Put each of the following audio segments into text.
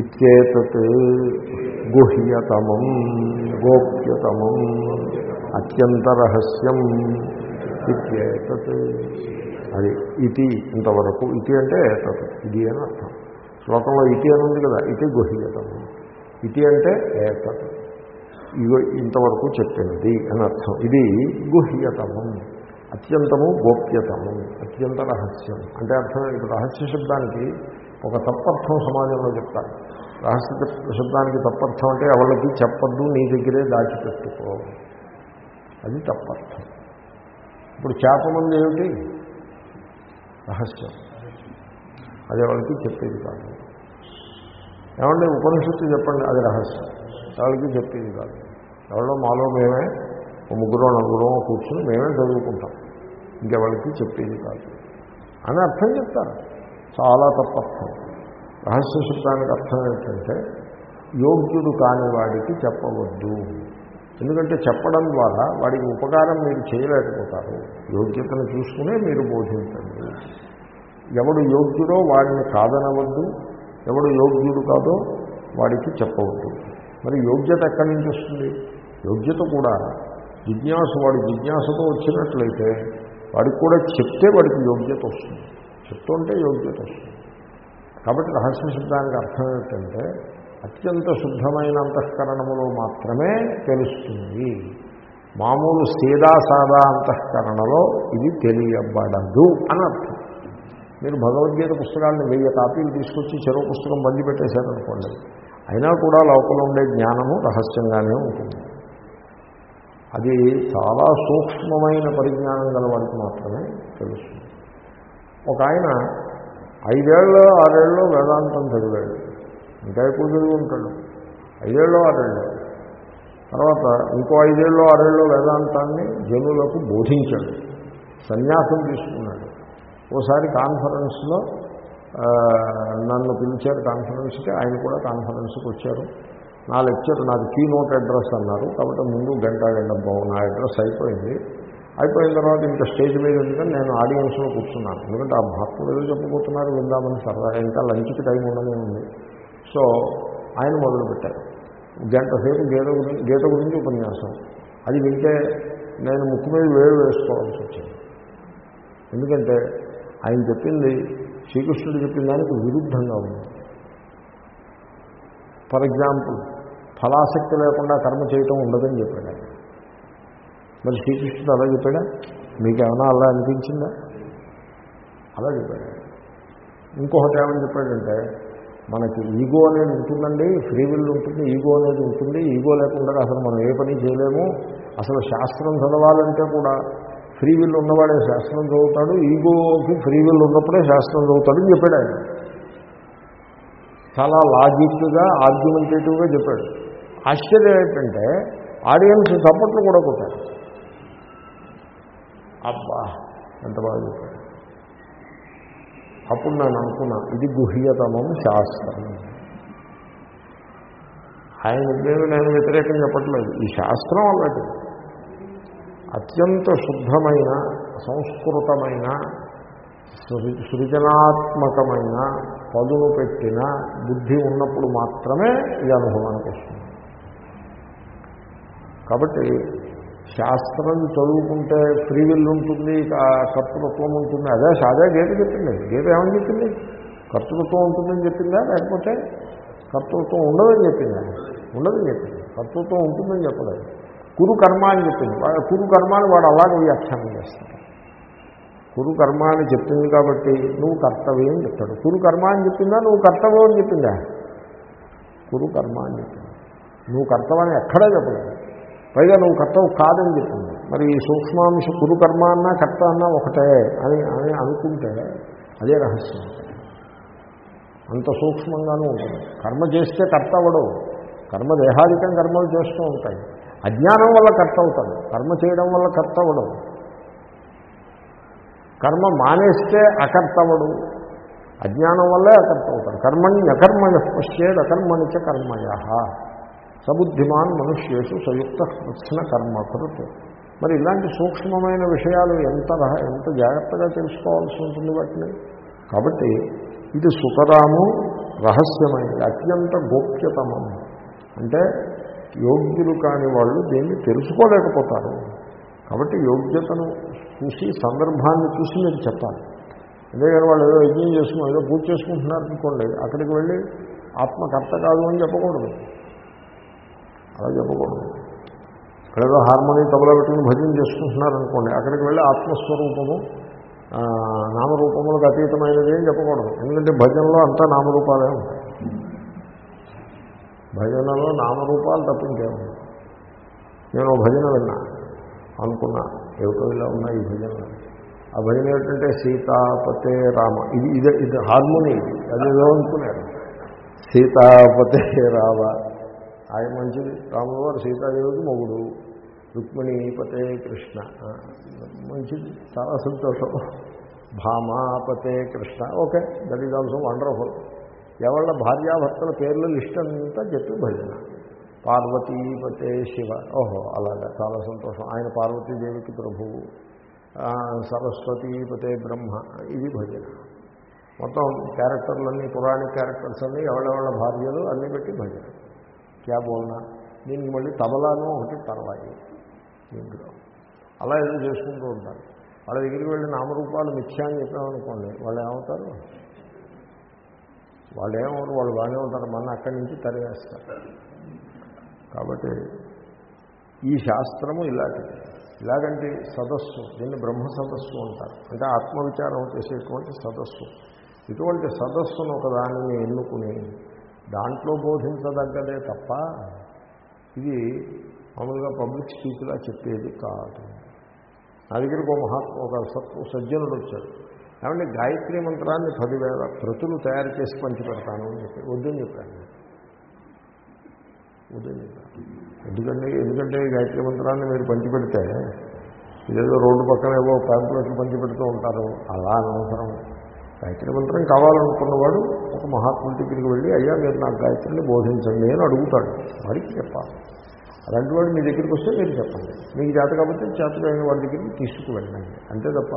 ఇత్యేతత్ గుహ్యతమం గోప్యతమం అత్యంతరహస్యం ఇత్యేతత్ అది ఇది ఇంతవరకు. ఇది అంటే ఏతత్ ఇది అని అర్థం. శ్లోకంలో ఇతి అని ఉంది కదా ఇది గుహ్యతమం. ఇది అంటే ఏతత్. ఇగో ఇంతవరకు చెప్పినది అని అర్థం. ఇది గుహ్యతమం. అత్యంతము గోప్యతమం. అత్యంత రహస్యం అంటే అర్థం ఇప్పుడు రహస్య శబ్దానికి ఒక తప్పర్థం సమాజంలో చెప్తారు. రహస్య శబ్దానికి తప్పర్థం అంటే ఎవరికి చెప్పద్దు నీ దగ్గరే దాచిపెట్టుకో. అది తప్పర్థం. ఇప్పుడు చేపమంది ఏమిటి? రహస్యం. అది ఎవరికి చెప్పేది కాదు. ఏమంటే ఉపనిషత్తు చెప్పండి అది రహస్యం. ఎవరికి చెప్పేది కాదు. ఎవరో మాలో మేమే ముగ్గురు నలుగురు కూర్చుని మేమే చదువుకుంటాం. ఇంకెవరికి చెప్పేది కాదు. అని అర్థం చెప్తారు. చాలా తప్పర్థం. రహస్య శబ్దానికి అర్థం ఏంటంటే యోగ్యుడు కాని వాడికి చెప్పవద్దు. ఎందుకంటే చెప్పడం ద్వారా వాడికి ఉపకారం మీరు చేయలేకపోతారు. యోగ్యతను చూసుకునే మీరు బోధించండి. ఎవడు యోగ్యుడో వాడిని కాదనవద్దు. ఎవడు యోగ్యుడు కాదో వాడికి చెప్పవద్దు. మరి యోగ్యత ఎక్కడి నుంచి వస్తుంది? యోగ్యత కూడా జిజ్ఞాసు వాడి జిజ్ఞాసతో వచ్చినట్లయితే వాడికి కూడా చెప్తే వాడికి యోగ్యత వస్తుంది. చెప్తుంటే యోగ్యత వస్తుంది. కాబట్టి రహస్య శబ్దానికి అర్థం ఏంటంటే అత్యంత శుద్ధమైన అంతఃకరణములో మాత్రమే తెలుస్తుంది. మామూలు సీదా సాదా అంతఃకరణలో ఇది తెలియబడదు అని అర్థం. మీరు భగవద్గీత పుస్తకాలను వెయ్యి కాపీలు తీసుకొచ్చి చెరువు పుస్తకం బంది పెట్టేశారనుకోండి అయినా కూడా లోపల ఉండే జ్ఞానము రహస్యంగానే ఉంటుంది. అది చాలా సూక్ష్మమైన పరిజ్ఞానం గల వారికి మాత్రమే తెలుస్తుంది. ఒక ఆయన ఐదేళ్ళు ఆరేళ్ళు వేదాంతం చదివాడు. ఇంకా ఎక్కువ చదివి ఉంటాడు. ఐదేళ్ళు ఆరేళ్ళు. తర్వాత ఇంకో ఐదేళ్ళు ఆరేళ్ళు వేదాంతాన్ని జనులకు బోధించాడు. సన్యాసం తీసుకున్నాడు. ఓసారి కాన్ఫరెన్స్లో నన్ను పిలిచారు కాన్ఫరెన్స్కి ఆయన కూడా కాన్ఫరెన్స్కి వచ్చారు. నా లెక్చర్ నాది కీ నోట్ అడ్రస్ అన్నారు. కాబట్టి ముందు గంట గంట బాగు నా అడ్రస్ అయిపోయింది. అయిపోయిన తర్వాత ఇంకా స్టేజ్ మీద ఎందుకంటే నేను ఆడియన్స్లో కూర్చున్నాను. ఎందుకంటే ఆ మహాత్ములు ఏదో చెప్పబోతున్నారు విందామని సరదాగా ఇంకా లంచ్కి టైం ఉండనే ఉంది. సో ఆయన మొదలుపెట్టారు. గంట సేపు గీత గురించి గీత గురించి ఉపన్యాసం. అది వింటే నేను ముక్కు మీద వేలు వేసుకోవాల్సి వచ్చింది. ఎందుకంటే ఆయన చెప్పింది శ్రీకృష్ణుడు చెప్పిన దానికి విరుద్ధంగా ఉంది. ఫర్ ఎగ్జాంపుల్ ఫలాసక్తి లేకుండా కర్మ చేయటం ఉండదని చెప్పాడు ఆయన. మరి శ్రీకృష్ణుడు అలా చెప్పాడా? మీకేమైనా అలా అనిపించిందా? అలా చెప్పాడు. ఇంకొకటి ఏమని చెప్పాడంటే మనకి ఈగో అనేది ఉంటుందండి ఫ్రీ విల్ ఉంటుంది ఈగో అనేది ఉంటుంది ఈగో లేకుండా అసలు మనం ఏ పని చేయలేము. అసలు శాస్త్రం చదవాలంటే కూడా ఫ్రీ విల్ ఉన్నవాడే శాస్త్రం చదువుతాడు ఈగోకి ఫ్రీ విల్ ఉన్నప్పుడే శాస్త్రం చదువుతాడు అని చెప్పాడు ఆయన. చాలా లాజిక్గా ఆర్గ్యుమెంటేటివ్గా చెప్పాడు. ఆశ్చర్యం ఏంటంటే ఆడియన్స్ చప్పట్లు కూడా కొట్టారు. అబ్బా ఎంత బాగా చెప్పాడు అప్పుడు నేను అనుకున్నా ఇది గుహ్యతమం శాస్త్రం. ఆయన నేను నేను వ్యతిరేకం చెప్పట్లేదు. ఈ శాస్త్రం అలాంటి అత్యంత శుద్ధమైన సంస్కృతమైన సృజనాత్మకమైన పదును పెట్టిన బుద్ధి ఉన్నప్పుడు మాత్రమే ఈ అనుభవానికి వస్తుంది. కాబట్టి శాస్త్రం చదువుకుంటే ఫ్రీ విల్ ఉంటుంది కర్తృత్వం ఉంటుంది. అదే అదే గీత చెప్పింది. గీత ఏమని చెప్పింది? కర్తృత్వం ఉంటుందని చెప్పిందా? లేకపోతే కర్తృత్వం ఉండదని చెప్పిందా? ఉండదని చెప్పింది. కర్తృత్వం ఉంటుందని చెప్పలేదు. కురు కర్మ అని చెప్పింది. కురు కర్మ అని వాడు అలాగే వ్యాఖ్యానం చేస్తాడు. కురు కర్మ అని చెప్పింది కాబట్టి నువ్వు కర్తవ్యం అని చెప్తాడు. కురు కర్మ అని చెప్పిందా? నువ్వు కర్తవ్యం అని చెప్పిందా? కురు కర్మ అని చెప్పింది. నువ్వు కర్తవ్యం ఎక్కడా చెప్పలేదు. పైగా నువ్వు కర్తవు కాదని చెప్పింది మరి ఈ సూక్ష్మాంశ కురు కర్మ అన్నా కర్త అన్నా ఒకటే అని అని అనుకుంటే అదే రహస్యం. అంత సూక్ష్మంగానూ ఉంటుంది కర్మ చేస్తే కర్త అవడు కర్మ దేహాధికం కర్మలు చేస్తూ ఉంటాయి. అజ్ఞానం వల్ల కర్త అవుతాడు. కర్మ చేయడం వల్ల కర్త అవడు కర్మ మానేస్తే అకర్తవడు అజ్ఞానం వల్లే అకర్త అవుతాడు. కర్మణి పశ్చేద్ అకర్మణిచ కర్మయ. సబుద్ధిమాన్ మనుష్యేషు సయుక్త కృత్స్న కర్మకృత్ మరి ఇలాంటి సూక్ష్మమైన విషయాలు ఎంత రహ- ఎంత జాగ్రత్తగా తెలుసుకోవాల్సి ఉంటుంది వాటిని? కాబట్టి ఇది సుతరాము రహస్యమైనది అత్యంత గోప్యతమం. అంటే యోగ్యులు కాని వాళ్ళు దీన్ని తెలుసుకోలేకపోతారు. కాబట్టి యోగ్యతను చూసి సందర్భాన్ని చూసి మీరు చెప్పాలి. అంతేగాని వాళ్ళు ఏదో యజ్ఞం చేసుకుని ఏదో పూజ చేసుకుంటున్నారు అనుకోండి అక్కడికి వెళ్ళి ఆత్మకర్త కాదు అని చెప్పకూడదు. అలా చెప్పకూడదు ఇక్కడేదో హార్మోని తబలా పెట్టుకుని భజన చేసుకుంటున్నారనుకోండి అక్కడికి వెళ్ళి ఆత్మస్వరూపము నామరూపములకు అతీతమైనది అని చెప్పకూడదు. ఎందుకంటే భజనలో అంతా నామరూపాలే ఉంటాయి. భజనలో నామరూపాలు తప్పింకేమో నేను భజన విన్నా అనుకున్నా ఏమిటో ఇలా ఉన్నాయి ఈ భజన ఆ భజన ఏమిటంటే సీతాపతే రామ. ఇది ఇది ఇది హార్మోని ఇది అదేదో అనుకున్నారు సీతాపతే రామ. ఆయన మంచిది. రాముల వారు సీతాదేవికి మొగుడు. రుక్మిణీపతే కృష్ణ. మంచిది. చాలా సంతోషం. భామాపతే Krishna. Okay that is also wonderful. ఎవళ్ళ భార్యాభర్తల పేర్ల లిస్ట్ అంతా చెప్పి భజన. పార్వతీపతే శివ. ఓహో అలాగా. చాలా సంతోషం. ఆయన పార్వతీదేవికి ప్రభువు. సరస్వతీపతే బ్రహ్మ. ఇది భజన. మొత్తం క్యారెక్టర్లన్నీ పురాణిక క్యారెక్టర్స్ అన్నీ ఎవడెవళ్ళ భార్యలు అన్నీ పెట్టి భజన. క్యా బోల్నా? దీనికి మళ్ళీ తబలాను ఒకటి తర్వాయి. దీంట్లో అలా ఏదో చేసుకుంటూ ఉంటారు. వాళ్ళ దగ్గరికి వెళ్ళి నామరూపాలు మిథ్యా అని చెప్పామనుకోండి వాళ్ళు ఏమవుతారు? వాళ్ళు ఏమవుతారు? వాళ్ళు బాగానే ఉంటారు. మన అక్కడి నుంచి తరివేస్తారు. కాబట్టి ఈ శాస్త్రము ఇలాంటిది. ఇలాగంటి సదస్సు దీన్ని బ్రహ్మ సదస్సు అంటారు. అంటే ఆత్మవిచారం చేసేటువంటి సదస్సు. ఇటువంటి సదస్సును ఒకదానిని ఎన్నుకుని దాంట్లో బోధించదగ్గదే తప్ప ఇది మామూలుగా పబ్లిక్ స్పీచ్లా చెప్పేది కాదు. నా దగ్గరికి ఒక మహాత్మ ఒక సత్వ సజ్జనుడు వచ్చాడు. కాబట్టి గాయత్రి మంత్రాన్ని పదివేల ప్రతులు తయారు చేసి పంచి పెడతాను అని చెప్పి వద్దని చెప్పాను వద్దని చెప్పాను ఎందుకంటే ఎందుకంటే గాయత్రి మంత్రాన్ని మీరు పంచి పెడితే ఇదేదో రోడ్డు పక్కన ఏవో ప్యాంపులెట్లు పంచి పెడుతూ ఉంటారు అలా అనవసరం. గాయత్రి మంత్రం కావాలనుకున్నవాడు ఒక మహాత్ముడి దగ్గరికి వెళ్ళి అయ్యా మీరు నాకు గాయత్రిని బోధించండి అని అడుగుతాడు. వాడికి చెప్పాలి. అలాంటి వాడు మీ దగ్గరికి వస్తే మీరు చెప్పండి. మీకు చేత కాబట్టి చేతకైన వాడి దగ్గరికి తీసుకువెళ్ళండి. అంతే తప్ప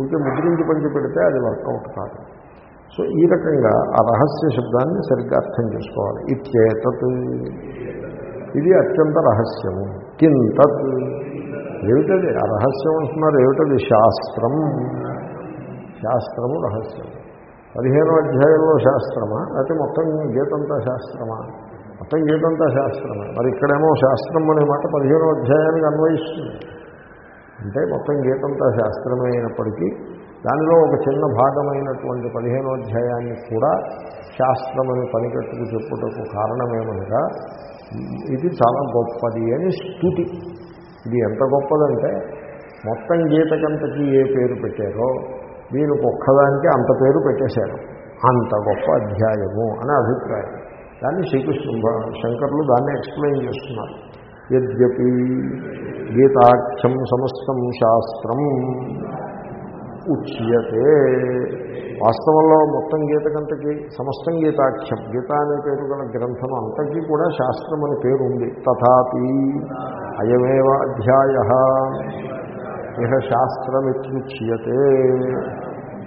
ఊరికే ముద్రించి పంచి పెడితే అది వర్కౌట్ కాదు. సో ఈ రకంగా ఆ రహస్య శబ్దాన్ని సరిగ్గా అర్థం చేసుకోవాలి. ఇచ్చేతత్ ఇది అత్యంత రహస్యము. కింతత్. ఏమిటది? ఆ రహస్యం అంటున్నారు. ఏమిటది? శాస్త్రం. శాస్త్రము రహస్యం పదిహేనో అధ్యాయంలో శాస్త్రమా? లేకపోతే మొత్తం గీతంతా శాస్త్రమా? మొత్తం గీతంతా శాస్త్రమే? మరి ఇక్కడేమో శాస్త్రం అనే మాట పదిహేనో అధ్యాయానికి అన్వయిస్తుంది. అంటే మొత్తం గీతంతా శాస్త్రమే అయినప్పటికీ దానిలో ఒక చిన్న భాగమైనటువంటి పదిహేనో అధ్యాయాన్ని కూడా శాస్త్రమని పనికట్టుకు చెప్పుటకు కారణమేమనగా ఇది చాలా గొప్పది అని స్థుతి. ఇది ఎంత గొప్పదంటే మొత్తం గీతకంతకి ఏ పేరు పెట్టారో దీనికి ఒక్కదానికి అంత పేరు పెట్టేశారు. అంత గొప్ప అధ్యాయము అనే అభిప్రాయం. దాన్ని శ్రీకృష్ణ శంకర్లు దాన్ని ఎక్స్ప్లెయిన్ చేస్తున్నారు. యద్యపి గీతాఖ్యం సమస్తం శాస్త్రం ఉచ్యతే. వాస్తవంలో మొత్తం గీతకంతకి సమస్తం గీతాఖ్యం. గీత అనే పేరు గల గ్రంథం అంతకీ కూడా శాస్త్రం అనే పేరు ఉంది తథాపి అయమేవ అధ్యాయ. ఇహ శాస్త్రమిత్యుచ్యతే.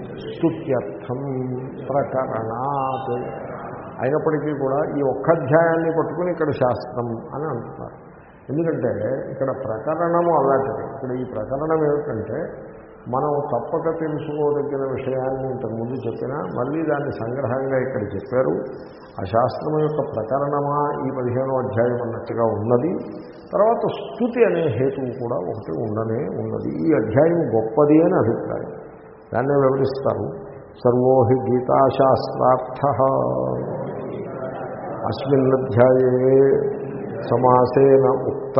స్తుత్యర్థం ప్రకరణాత్. అయినప్పటికీ కూడా ఈ ఒక్క అధ్యాయాన్ని పట్టుకుని ఇక్కడ శాస్త్రం అని అంటున్నారు. ఎందుకంటే ఇక్కడ ప్రకరణము అలాంటిది. ఇక్కడ ఈ ప్రకరణం ఏమిటంటే మనం తప్పక తెలుసుకోదగిన విషయాన్ని ఇంతకుముందు చెప్పినా మళ్ళీ దాన్ని సంగ్రహంగా ఇక్కడ చెప్పారు. ఆ శాస్త్రం యొక్క ప్రకరణమా ఈ పదిహేనో అధ్యాయం అన్నట్టుగా ఉన్నది. తర్వాత స్థుతి అనే హేతువు కూడా ఒకటి ఉండనే ఉన్నది. ఈ అధ్యాయం గొప్పది అని అభిప్రాయం. దాన్ని వివరిస్తారు. సర్వోహి గీతాశాస్త్రార్థ గీతాశాస్త్రార్థ. అస్మిన్నధ్యాయే సమాసేన ఉక్త.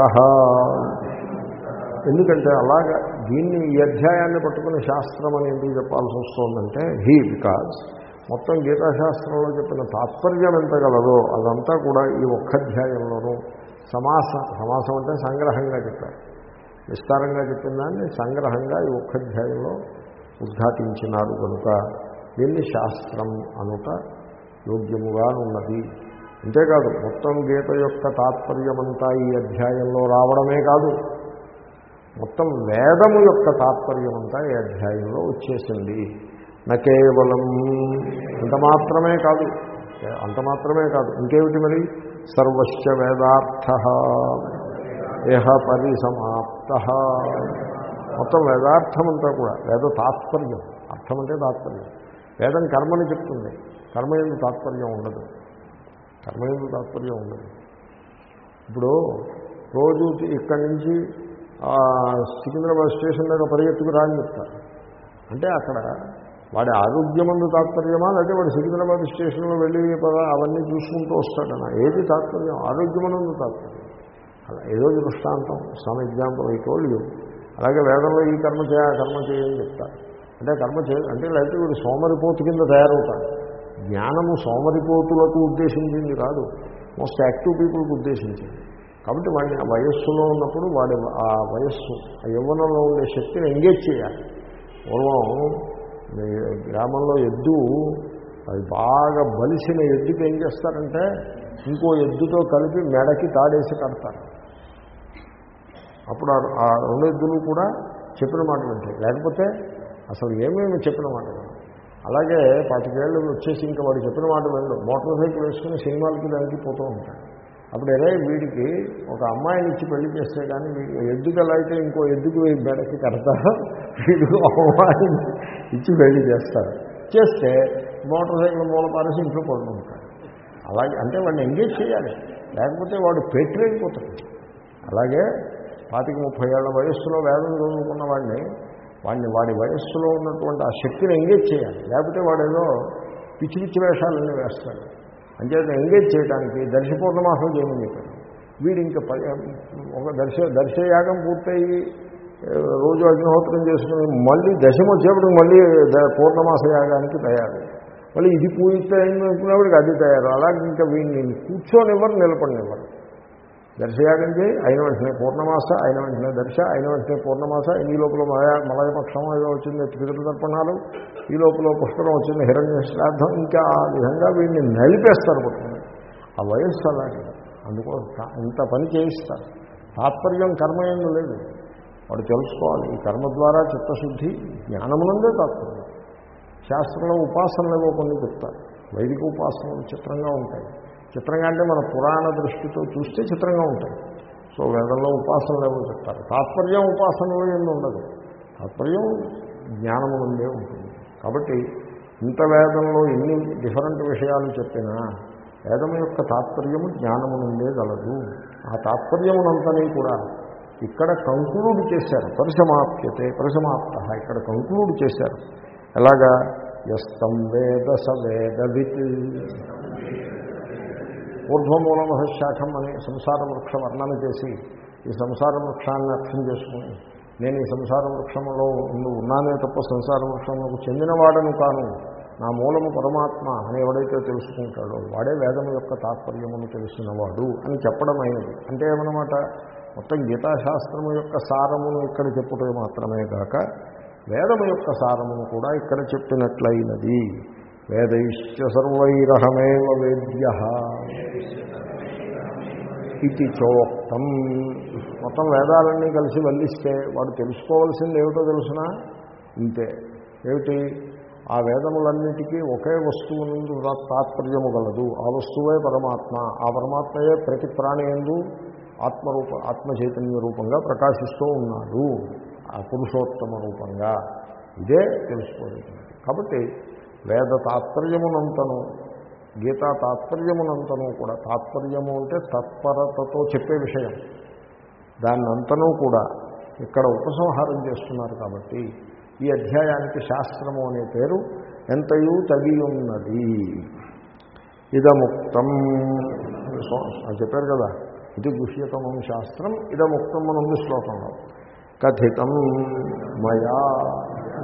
ఎందుకంటే అలాగా దీన్ని ఈ అధ్యాయాన్ని పట్టుకుని శాస్త్రం అని ఎందుకు చెప్పాల్సి వస్తుందంటే హీ బికాజ్ మొత్తం గీతాశాస్త్రంలో చెప్పిన తాత్పర్యం ఎంత గలదో అదంతా కూడా ఈ ఒక్క అధ్యాయంలోనూ సమాసం సమాసం అంటే సంగ్రహంగా చెప్పారు. విస్తారంగా చెప్పిన దాన్ని సంగ్రహంగా ఈ ఒక్క అధ్యాయంలో ఉద్ఘాటించినారు కనుక దీన్ని శాస్త్రం అనుట యోగ్యముగా ఉన్నది అంతేకాదు మొత్తం గీత యొక్క తాత్పర్యమంతా ఈ అధ్యాయంలో రావడమే కాదు మొత్తం వేదము యొక్క తాత్పర్యమంతా ఈ అధ్యాయంలో వచ్చేసింది. నా కేవలం ఇంత మాత్రమే కాదు అంత మాత్రమే కాదు ఇంకేమిటి మరి? సర్వస్వ వేదార్థ ఏహ పరిసమాప్త. మొత్తం వేదార్థం అంతా కూడా. వేద తాత్పర్యం. అర్థం అంటే తాత్పర్యం. వేదం కర్మని చెప్తుంది. కర్మ ఎందు తాత్పర్యం ఉండదు. కర్మ ఎందు తాత్పర్యం ఉండదు. ఇప్పుడు రోజు ఇక్కడి నుంచి సికింద్రాబాద్ స్టేషన్ దగ్గర పరిగెత్తుకు రాని చెప్తారు. అంటే అక్కడ వాడి ఆరోగ్యమందు తాత్పర్యమా? లేకపోతే వాడు సికింద్రాబాద్ స్టేషన్లో వెళ్ళి అవన్నీ చూసుకుంటూ వస్తాడన? ఏది తాత్పర్యం? ఆరోగ్యమనందు తాత్పర్యం. అలా ఏదో దృష్టాంతం. Some example I told you. అలాగే వేదంలో ఈ కర్మ చేయ ఆ కర్మ చేయని చెప్తారు అంటే కర్మ చేయ అంటే లేకపోతే వీడు సోమరిపోతు కింద తయారవుతాడు. జ్ఞానము సోమరిపోతులకు ఉద్దేశించింది కాదు. మోస్ట్ యాక్టివ్ పీపుల్కి ఉద్దేశించింది. కాబట్టి వాడిని ఆ వయస్సులో ఉన్నప్పుడు వాడి ఆ వయస్సు ఆ యవ్వనంలో ఉండే శక్తిని ఎంగేజ్ చేయాలి. పూర్వం గ్రామంలో ఎద్దు అది బాగా బలిసిన ఎద్దుకి ఏం చేస్తారంటే ఇంకో ఎద్దుతో కలిపి మెడకి తాడేసి కడతారు. అప్పుడు ఆ- రెండు ఎద్దులు కూడా చెప్పిన మాట వింటాయి లేకపోతే అసలు ఏమేమి చెప్పిన మాట అలాగే పాతికేళ్ళు వచ్చేసి ఇంకా వాడు చెప్పిన మాట వెళ్ళు మోటార్ సైకిల్ వేసుకుని సినిమాలకి దానికి పోతూ ఉంటాడు. అప్పుడు ఎరే వీడికి ఒక అమ్మాయిని ఇచ్చి పెళ్ళి చేస్తే కానీ వీడి ఎద్దుకు ఎలా అయితే ఇంకో ఎద్దుకు బెడకి కడతారు వీడు అమ్మాయిని ఇచ్చి పెళ్ళి చేస్తారు చేస్తే మోటార్ సైకిల్ మూల పారేసి ఇంట్లో పడుకుంటాడు. అలాగే అంటే వాడిని ఎంగేజ్ చేయాలి. లేకపోతే వాడు పెట్టలేకపోతాడు అలాగే పాతిక ముప్పై ఏళ్ళ వయస్సులో వేదం చదువుకున్న వాడిని వాడిని వాడి వయస్సులో ఉన్నటువంటి ఆ శక్తిని ఎంగేజ్ చేయాలి. లేకపోతే వాడు ఏదో పిచ్చి పిచ్చి వేషాలన్నీ వేస్తాడు. అంచేత ఎంగేజ్ చేయడానికి దర్శ పూర్ణమాసం చేయమని చెప్పాడు. వీడు ఇంకా ప- ఒక దర్శ దర్శయాగం పూర్తయి రోజు అగ్నిహోత్రం చేసుకుని మళ్ళీ దశమ వచ్చేప్పటికి మళ్ళీ ద- పూర్ణమాస యాగానికి తయారు. మళ్ళీ ఇది పూర్తయింది అనుకున్నప్పటికి అది తయారు. అలాగే ఇంకా వీడిని కూర్చోనివ్వరు నిలబడినివ్వరు. దర్శయాగం చేయి అయిన వెంటనే పూర్ణమాస అయిన వెంటనే దర్శ అయిన వెంటనే పూర్ణమాస. ఈ లోపల మలయ మలయపక్షం ఏదో వచ్చింది పితృతర్పణాలు ఈ లోపల పుష్కరం వచ్చింది హిరణ్య శ్రాద్ధం. ఇంకా ఆ విధంగా వీడిని నలిపేస్తారు పట్టుకుని. ఆ వయస్సు అలాగే. అందుకోసం ఇంత పని చేయిస్తారు. తాత్పర్యం కర్మ ఏం లేదు. వాడు తెలుసుకోవాలి. ఈ కర్మ ద్వారా చిత్తశుద్ధి జ్ఞానమునందే తాత్పర్యం. శాస్త్రంలో ఉపాసనలు ఏవో కొన్ని చెప్తారు. వైదిక ఉపాసనలు చిత్రంగా ఉంటాయి. చిత్రంగా అంటే మన పురాణ దృష్టితో చూస్తే చిత్రంగా ఉంటాయి. సో వేదంలో ఉపాసనలు ఏమో చెప్తారు. తాత్పర్యం ఉపాసనలో ఏమి ఉండదు. తాత్పర్యం జ్ఞానము నుండే ఉంటుంది. కాబట్టి ఇంత వేదంలో ఎన్ని డిఫరెంట్ విషయాలు చెప్పినా వేదం యొక్క తాత్పర్యము జ్ఞానము నుండే గలదు. ఆ తాత్పర్యమునంతని కూడా ఇక్కడ కంక్లూడ్ చేశారు. పరిసమాప్యతే పరిసమాప్త ఇక్కడ కంక్లూడ్ చేశారు. ఎలాగా? ఎస్తం వేద స వేదవిత్. ఊర్ధ్వమూల మహశాఖం అనే సంసార వృక్ష వర్ణన చేసి ఈ సంసార వృక్షాన్ని అర్థం చేసుకుని నేను ఈ సంసార వృక్షంలో ఉన్నానే తప్ప సంసార వృక్షంలోకి చెందినవాడను కాను. నా మూలము పరమాత్మ అని ఎవడైతే తెలుసుకుంటాడో వాడే వేదం యొక్క తాత్పర్యమును తెలిసినవాడు అని చెప్పడం అయినది అంటే ఏమన్నమాట? మొత్తం గీతాశాస్త్రము యొక్క సారమును ఇక్కడ చెప్పుటే మాత్రమే కాక వేదము యొక్క సారమును కూడా ఇక్కడ చెప్పినట్లయినది. వేదైశ్చ సర్వైరహమేవ వేద్య ఇది చోక్తం. మొత్తం వేదాలన్నీ కలిసి వల్లిస్తే వాడు తెలుసుకోవాల్సింది ఏమిటో తెలుసునా? ఇంతే. ఏమిటి? ఆ వేదములన్నిటికీ ఒకే వస్తువు నుండి తాత్పర్యము గలదు. ఆ వస్తువే పరమాత్మ. ఆ పరమాత్మయే ప్రతి ప్రాణి ఎందు ఆత్మరూప ఆత్మ చైతన్య రూపంగా ప్రకాశిస్తూ ఉన్నాడు. ఆ పురుషోత్తమ రూపంగా. ఇదే తెలుసుకోలేదు కాబట్టి వేద తాత్పర్యమునంతను గీతా తాత్పర్యమునంతను కూడా తాత్పర్యము అంటే తత్పరతతో చెప్పే విషయం. దాన్నంతనూ కూడా ఇక్కడ ఉపసంహారం చేస్తున్నారు కాబట్టి ఈ అధ్యాయానికి శాస్త్రము అనే పేరు ఎంతయూ తగి ఉన్నది ఇదముక్తం చెప్పారు కదా ఇది గుహ్యతమం శాస్త్రం ఇదముక్తం అని ఉంది శ్లోకంలో కథితం మయా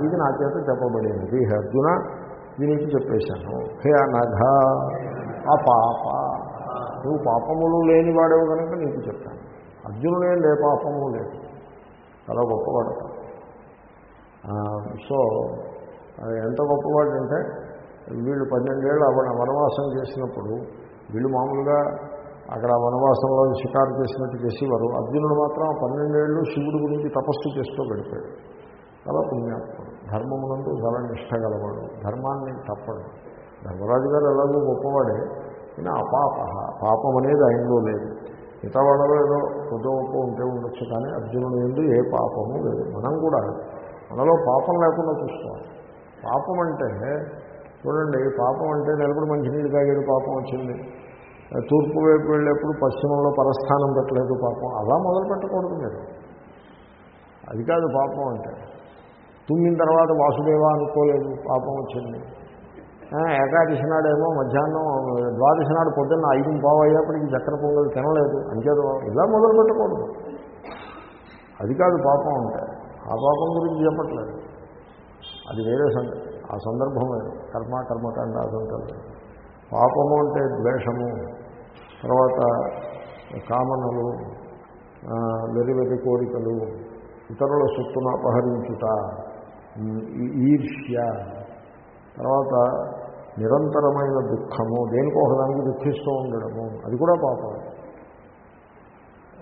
ఇది నా చేత చెప్పబడినది. అర్జున ఇది చెప్పేశాను. హే అనఘ ఆ పాప నువ్వు పాపములు లేనివాడేవు కనుక నీకు చెప్పాను అర్జునుడే లే పాపము లేదు చాలా గొప్పవాడు. సో అది ఎంత గొప్పవాడు అంటే వీళ్ళు పన్నెండేళ్ళు అవన వనవాసం చేసినప్పుడు వీళ్ళు మామూలుగా అక్కడ వనవాసంలో షికారు చేసినట్టు చేసేవారు. అర్జునుడు మాత్రం పన్నెండేళ్ళు శివుడి గురించి తపస్సు చేస్తూ గడిపాడు. చాలా పుణ్యాత్ముడు ధర్మమునందు చాలా నిష్ట గలవాడు. ధర్మాన్ని తప్పడు. ధర్మరాజు గారు ఎలాగో గొప్పవాడే ఈయన అపాప. పాపం అనేది ఆయనలో లేదు. మిగతా వాళ్ళలో ఏదో కొద్ది గొప్ప ఉంటే ఉండొచ్చు కానీ అర్జునుడు ఎందు ఏ పాపము లేదు. మనం కూడా మనలో పాపం లేకుండా చూసుకోవాలి పాపం అంటే చూడండి పాపం అంటే నిలబడి మంచినీళ్ళు తాగేది పాపం వచ్చింది. తూర్పు వైపు వెళ్ళేప్పుడు పశ్చిమంలో పరస్థానం పెట్టలేదు పాపం. అలా మొదలు పెట్టకూడదు మీరు. అది కాదు పాపం అంటే. తుమ్మిన తర్వాత వాసుదేవ అనుకోలేదు పాపం వచ్చింది. ఏకాదశి నాడేమో మధ్యాహ్నం ద్వాదశి నాడు పొద్దున్న ఐదు పావు అయ్యేప్పటికి చక్కెర పొంగలు తినలేదు. అంచేదో ఇలా మొదలు పెట్టకూడదు. అది కాదు పాపం అంటే. ఆ పాపం గురించి చెప్పట్లేదు. అది వేరే సంగతి. ఆ సందర్భం కర్మ కర్మకాండ అదంతా పాపము అంటే ద్వేషము. తర్వాత కామనలు వెరి వెరి కోరికలు ఇతరుల సొత్తును అపహరించుట. ఈర్ష్య. తర్వాత నిరంతరమైన దుఃఖము దేనికో ఒకదానికి దుఃఖిస్తూ ఉండడము అది కూడా పాపం.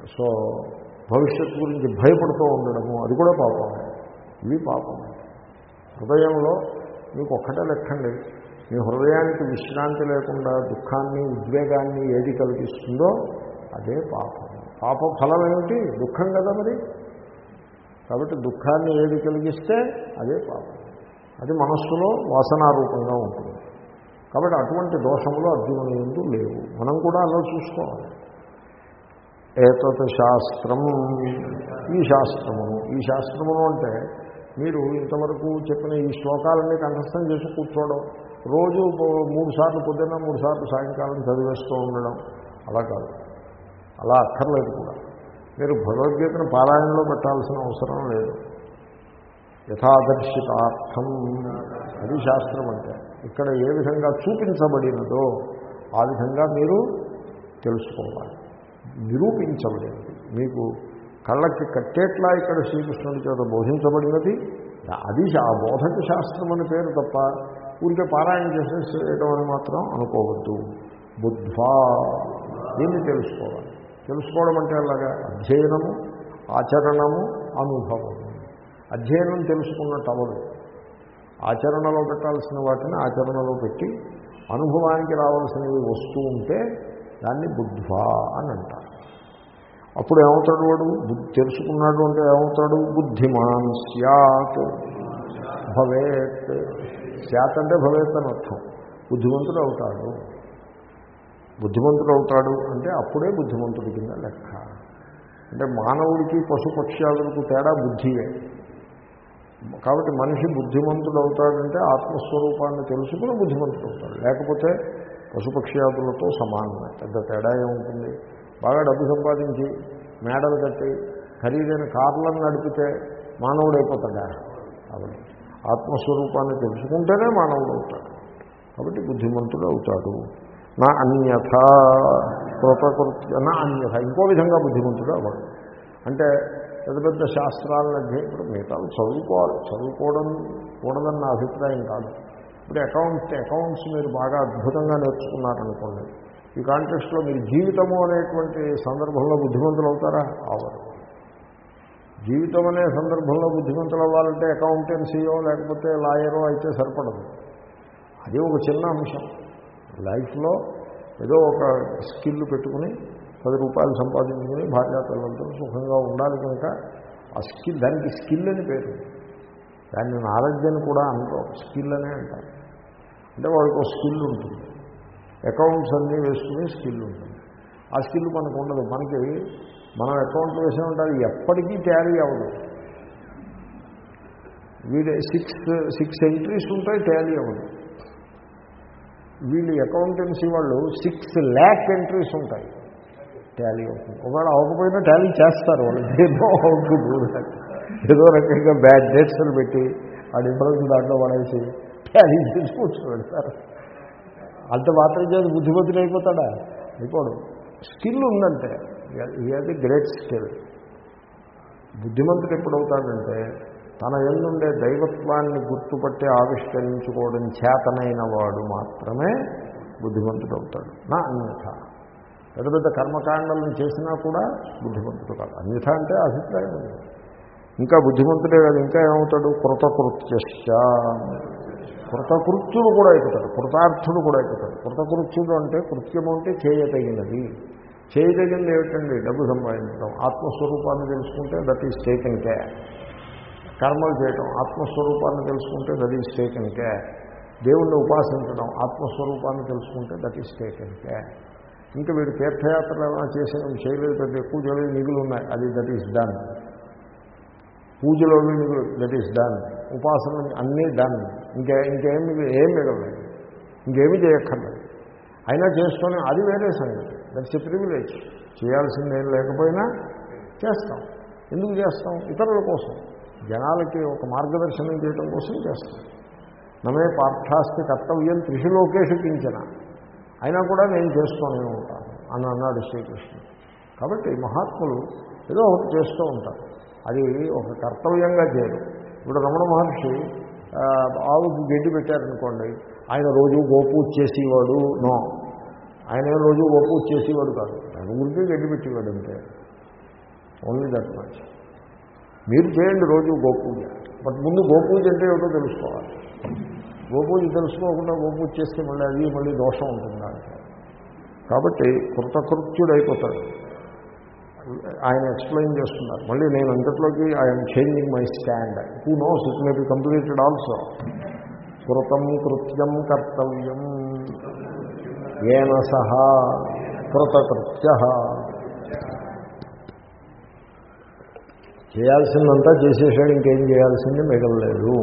సో భవిష్యత్తు గురించి భయపడుతూ ఉండడము అది కూడా పాపం. ఇవి పాపం. హృదయంలో మీకు ఒక్కటే లెక్కండి. మీ హృదయానికి విశ్రాంతి లేకుండా దుఃఖాన్ని ఉద్వేగాన్ని ఏది కలిగిస్తుందో అదే పాపం. పాప ఫలం ఏమిటి దుఃఖం కదా మరి. కాబట్టి దుఃఖాన్ని ఏది కలిగిస్తే అదే పాపం. అది మనస్సులో వాసనారూపంగా ఉంటుంది. కాబట్టి అటువంటి దోషములు అర్జునుని ఎందు లేవు. మనం కూడా అలా చూసుకోవాలి. ఏతత్ శాస్త్రం ఈ శాస్త్రమును. ఈ శాస్త్రమును అంటే మీరు ఇంతవరకు చెప్పిన ఈ శ్లోకాలన్నీ కంఠస్థం చేసి కూర్చోవడం. రోజు మూడు సార్లు పొద్దున్న మూడు సార్లు సాయంకాలం చదివేస్తూ ఉండడం. అలా కాదు. అలా అక్కర్లేదు కూడా. మీరు భగవద్గీతను పారాయణలో పెట్టాల్సిన అవసరం లేదు. యథాదర్శితార్థం అది శాస్త్రం అంటే. ఇక్కడ ఏ విధంగా చూపించబడినదో ఆ విధంగా మీరు తెలుసుకోవాలి. నిరూపించబడినది. మీకు కళ్ళకి కట్టేట్లా ఇక్కడ శ్రీకృష్ణుడి చేత బోధించబడినది అది ఆ బోధక శాస్త్రం అని పేరు తప్ప ఊరికే పారాయణ చేసేయడం అని మాత్రం అనుకోవద్దు. బుద్ధ్వా దీన్ని తెలుసుకోవాలి. తెలుసుకోవడం అంటే అలాగా? అధ్యయనము ఆచరణము అనుభవము. అధ్యయనం తెలుసుకున్నట్టు అవ్వదు. ఆచరణలో పెట్టాల్సిన వాటిని ఆచరణలో పెట్టి అనుభవానికి రావాల్సినవి వస్తూ ఉంటే దాన్ని బుద్ధ్వా అని అంటారు. అప్పుడు ఏమవుతాడు వాడు? బుద్ధి తెలుసుకున్నాడు అంటే ఏమవుతాడు? బుద్ధిమాన్ స్యాత్. భవేత్. స్యాత్ అంటే భవేత్ అని అర్థం. బుద్ధిమంతుడు అవుతాడు. బుద్ధిమంతుడు అవుతాడు అంటే అప్పుడే బుద్ధిమంతుడి కింద లెక్క. అంటే మానవుడికి పశుపక్ష్యాదులకు తేడా బుద్ధియే. కాబట్టి మనిషి బుద్ధిమంతుడు అవుతాడంటే ఆత్మస్వరూపాన్ని తెలుసుకుని బుద్ధిమంతుడు అవుతాడు. లేకపోతే పశుపక్ష్యాదులతో సమానమే. పెద్ద తేడా ఏముంటుంది? బాగా డబ్బు సంపాదించి మేడలు కట్టి ఖరీదైన కార్లను నడిపితే మానవుడు అయిపోతాడా కాబట్టి ఆత్మస్వరూపాన్ని తెలుసుకుంటేనే మానవుడు అవుతాడు. కాబట్టి బుద్ధిమంతుడు అవుతాడు. నా అన్యథ కృతకృత్య నా అన్యథ. ఇంకో విధంగా బుద్ధిమంతుడు అవ్వడు. అంటే పెద్ద పెద్ద శాస్త్రాలను అధ్యయనం ఇప్పుడు మిగతాలు చదువుకోవాలి. చదువుకోవడం కూడదని నా అభిప్రాయం కాదు. ఇప్పుడు అకౌంట్స్ అకౌంట్స్ మీరు బాగా అద్భుతంగా నేర్చుకున్నారనుకోండి ఈ కాంటెక్స్ట్లో మీరు జీవితము అనేటువంటి సందర్భంలో బుద్ధిమంతులు అవుతారా? అవరు జీవితం అనే సందర్భంలో బుద్ధిమంతులు అవ్వాలంటే అకౌంటెన్సీయో లేకపోతే లాయరో అయితే సరిపడదు. అది ఒక చిన్న అంశం. లైఫ్లో ఏదో ఒక స్కిల్ పెట్టుకుని పది రూపాయలు సంపాదించుకుని భార్యాపిల్లలతో సుఖంగా ఉండాలి కనుక ఆ స్కిల్ దానికి స్కిల్ అని పేరు. దాన్ని నాలెడ్జ్ అని కూడా అంటాం స్కిల్ అనే అంటారు. అంటే వాళ్ళకి ఒక స్కిల్ ఉంటుంది. అకౌంట్స్ అన్నీ వేసుకునే స్కిల్ ఉంటుంది. ఆ స్కిల్ మనకు ఉండదు. మనకి మనం అకౌంట్లు వేసే ఉంటారు ఎప్పటికీ ట్యారీ అవ్వదు. వీడి సిక్స్ సిక్స్ ఎంట్రీస్ ఉంటాయి ట్యాలీ అవ్వదు. వీళ్ళు అకౌంటెన్సీ వాళ్ళు సిక్స్ ల్యాక్ ఎంట్రీస్ ఉంటాయి. టాలీ అవుతుంది. ఒకవేళ అవ్వకపోయినా టాలీ చేస్తారు వాళ్ళు. ఏదో అవుతుంది. ఏదో రకంగా బ్యాడ్ డేట్స్లు పెట్టి ఆ డిఫరెన్స్ దాంట్లో పడేసి టాలీ చేసి కూర్చోబెడతారు. అంత మాత్రం చేసి బుద్ధిమంతుడు అయిపోతాడా? అయిపోడు. స్కిల్ ఉందంటే ఇది గ్రేట్ స్కిల్ బుద్ధిమంతుడు ఎప్పుడవుతాడంటే తన ఎందుండే దైవత్వాన్ని గుర్తుపట్టి ఆవిష్కరించుకోవడం చేతనైన వాడు మాత్రమే బుద్ధిమంతుడు అవుతాడు నా అన్యథ. పెద్ద పెద్ద కర్మకాండాలను చేసినా కూడా బుద్ధిమంతుడు కాదు. అన్యథ అంటే అభిప్రాయం ఉంది. ఇంకా బుద్ధిమంతుడే కాదు. ఇంకా ఏమవుతాడు? కృతకృత్యశ్చ. కృతకృత్యుడు కూడా అయిపోతాడు. కృతార్థుడు కూడా అయిపోతాడు. కృతకృత్యుడు అంటే కృత్యము అంటే చేయదగినది చేయదగినది ఏమిటండి? డబ్బు సంపాదించడం. ఆత్మస్వరూపాన్ని తెలుసుకుంటే దట్ ఈస్ టేకింగ్ కేర్ కర్మలు చేయటం ఆత్మస్వరూపాన్ని తెలుసుకుంటే దట్ ఈజ్ టేకెన్ కేర్ దేవుణ్ణి ఉపాసించడం ఆత్మస్వరూపాన్ని తెలుసుకుంటే దట్ ఈజ్ టేకెన్ కేర్ ఇంకా వీడు తీర్థయాత్రలు ఏమైనా చేసిన చేయలేదు పెద్ద ఎక్కువ చేయలేదు మిగులు ఉన్నాయి. అది దట్ ఈస్ డన్ పూజలో మిగులు దట్ ఈస్ డన్ ఉపాసన అన్నీ డన్ ఇంకా ఇంకేం మిగిలి ఏం మిగలలేదు ఇంకేమీ చేయక్కర్లేదు. అయినా చేసుకొని అది వేరే సంగతి. దట్స్ ఎ ప్రివిలేజ్ చేయాల్సిందేం లేకపోయినా చేస్తాం. ఎందుకు చేస్తాం? ఇతరుల కోసం. జనాలకి ఒక మార్గదర్శనం చేయడం కోసం చేస్తాను నమే పార్థాస్తి కర్తవ్యం త్రిశులోకేషు కించిన. అయినా కూడా నేను చేస్తూనే ఉంటాను అని అన్నాడు శ్రీకృష్ణుడు. కాబట్టి మహాత్ములు ఏదో ఒకటి చేస్తూ ఉంటారు. అది ఒక కర్తవ్యంగా చేయరు ఇప్పుడు రమణ మహర్షి ఆవుకి గడ్డి పెట్టారనుకోండి ఆయన రోజు గోపూజ చేసేవాడు నో. ఆయన రోజు గోపూజ చేసేవాడు కాదు. దాని గురించి గడ్డి పెట్టేవాడు అంతే ఓన్లీ దట్ మచ్ మీరు చేయండి రోజు గోపూజ. బట్ ముందు గోపూజ అంటే ఏమిటో తెలుసుకోవాలి. గోపూజ తెలుసుకోకుండా గోపూజ చేస్తే మళ్ళీ అది మళ్ళీ దోషం ఉంటుంది దాంట్లో కాబట్టి కృతకృత్యుడైపోతాడు. ఆయన ఎక్స్ప్లెయిన్ చేస్తున్నారు. మళ్ళీ నేను అంతట్లోకి I'm changing my stand. Who knows it may be completed also. కృతం కృత్యం కర్తవ్యం. ఏన సహా కృతకృత్య. చేయాల్సిందంతా చేసేసాడు ఇంకేం చేయాల్సింది మిగలలేదు.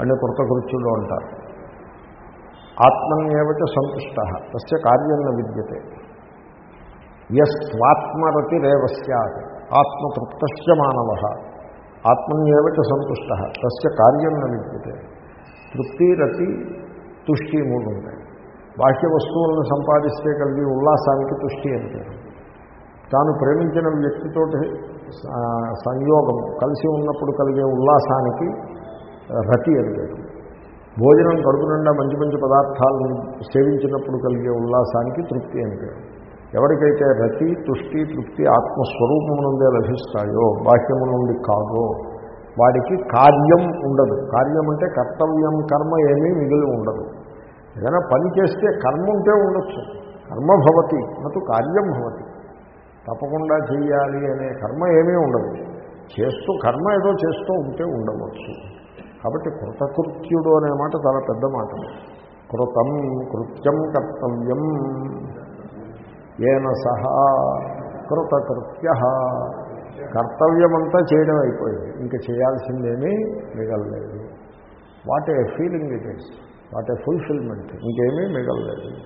అని కృతకృత్యుడు అంటారు. ఆత్మన్యేవచ సంతుష్ట తస్య కార్యన్న విద్యతే. యస్వాత్మరతిరేవ రేవస్యాత్ ఆత్మతృప్త మానవ ఆత్మన్యేవచ సంతుష్ట తస్య కార్యన్న విద్యతే. తృప్తి రతి తుష్టి మూడు ఉంటాయి. బాహ్య వస్తువులను సంపాదిస్తే కలిగి ఉల్లాసానికి తుష్టి అని తాను ప్రేమించిన వ్యక్తితోటి సంయోగము సంయోగం కలిసి ఉన్నప్పుడు కలిగే ఉల్లాసానికి రతి అడిగాడు భోజనం కడుపు నిండా మంచి మంచి పదార్థాలను సేవించినప్పుడు కలిగే ఉల్లాసానికి తృప్తి అని ఎవరికైతే రతి తుష్టి తృప్తి ఆత్మస్వరూపము నుండే లభిస్తాయో బాహ్యము నుండి కాదో వాడికి కార్యం ఉండదు. కార్యం అంటే కర్తవ్యం కర్మ ఏమీ మిగిలి ఉండదు. ఏదైనా పని చేస్తే కర్మ ఉంటే ఉండొచ్చు. కర్మ భవతి నటు కార్యం భవతి. తప్పకుండా చేయాలి అనే కర్మ ఏమీ ఉండదు. చేస్తూ కర్మ ఏదో చేస్తూ ఉంటే ఉండవచ్చు. కాబట్టి కృతకృత్యుడు అనే మాట చాలా పెద్ద మాట. కృతం కృత్యం కర్తవ్యం. ఏన సహా కృతకృత్య. కర్తవ్యమంతా చేయడం అయిపోయింది. ఇంకా చేయాల్సిందేమీ మిగలలేదు. What a feeling it is. What a fulfilment. ఇంకేమీ మిగలలేదు.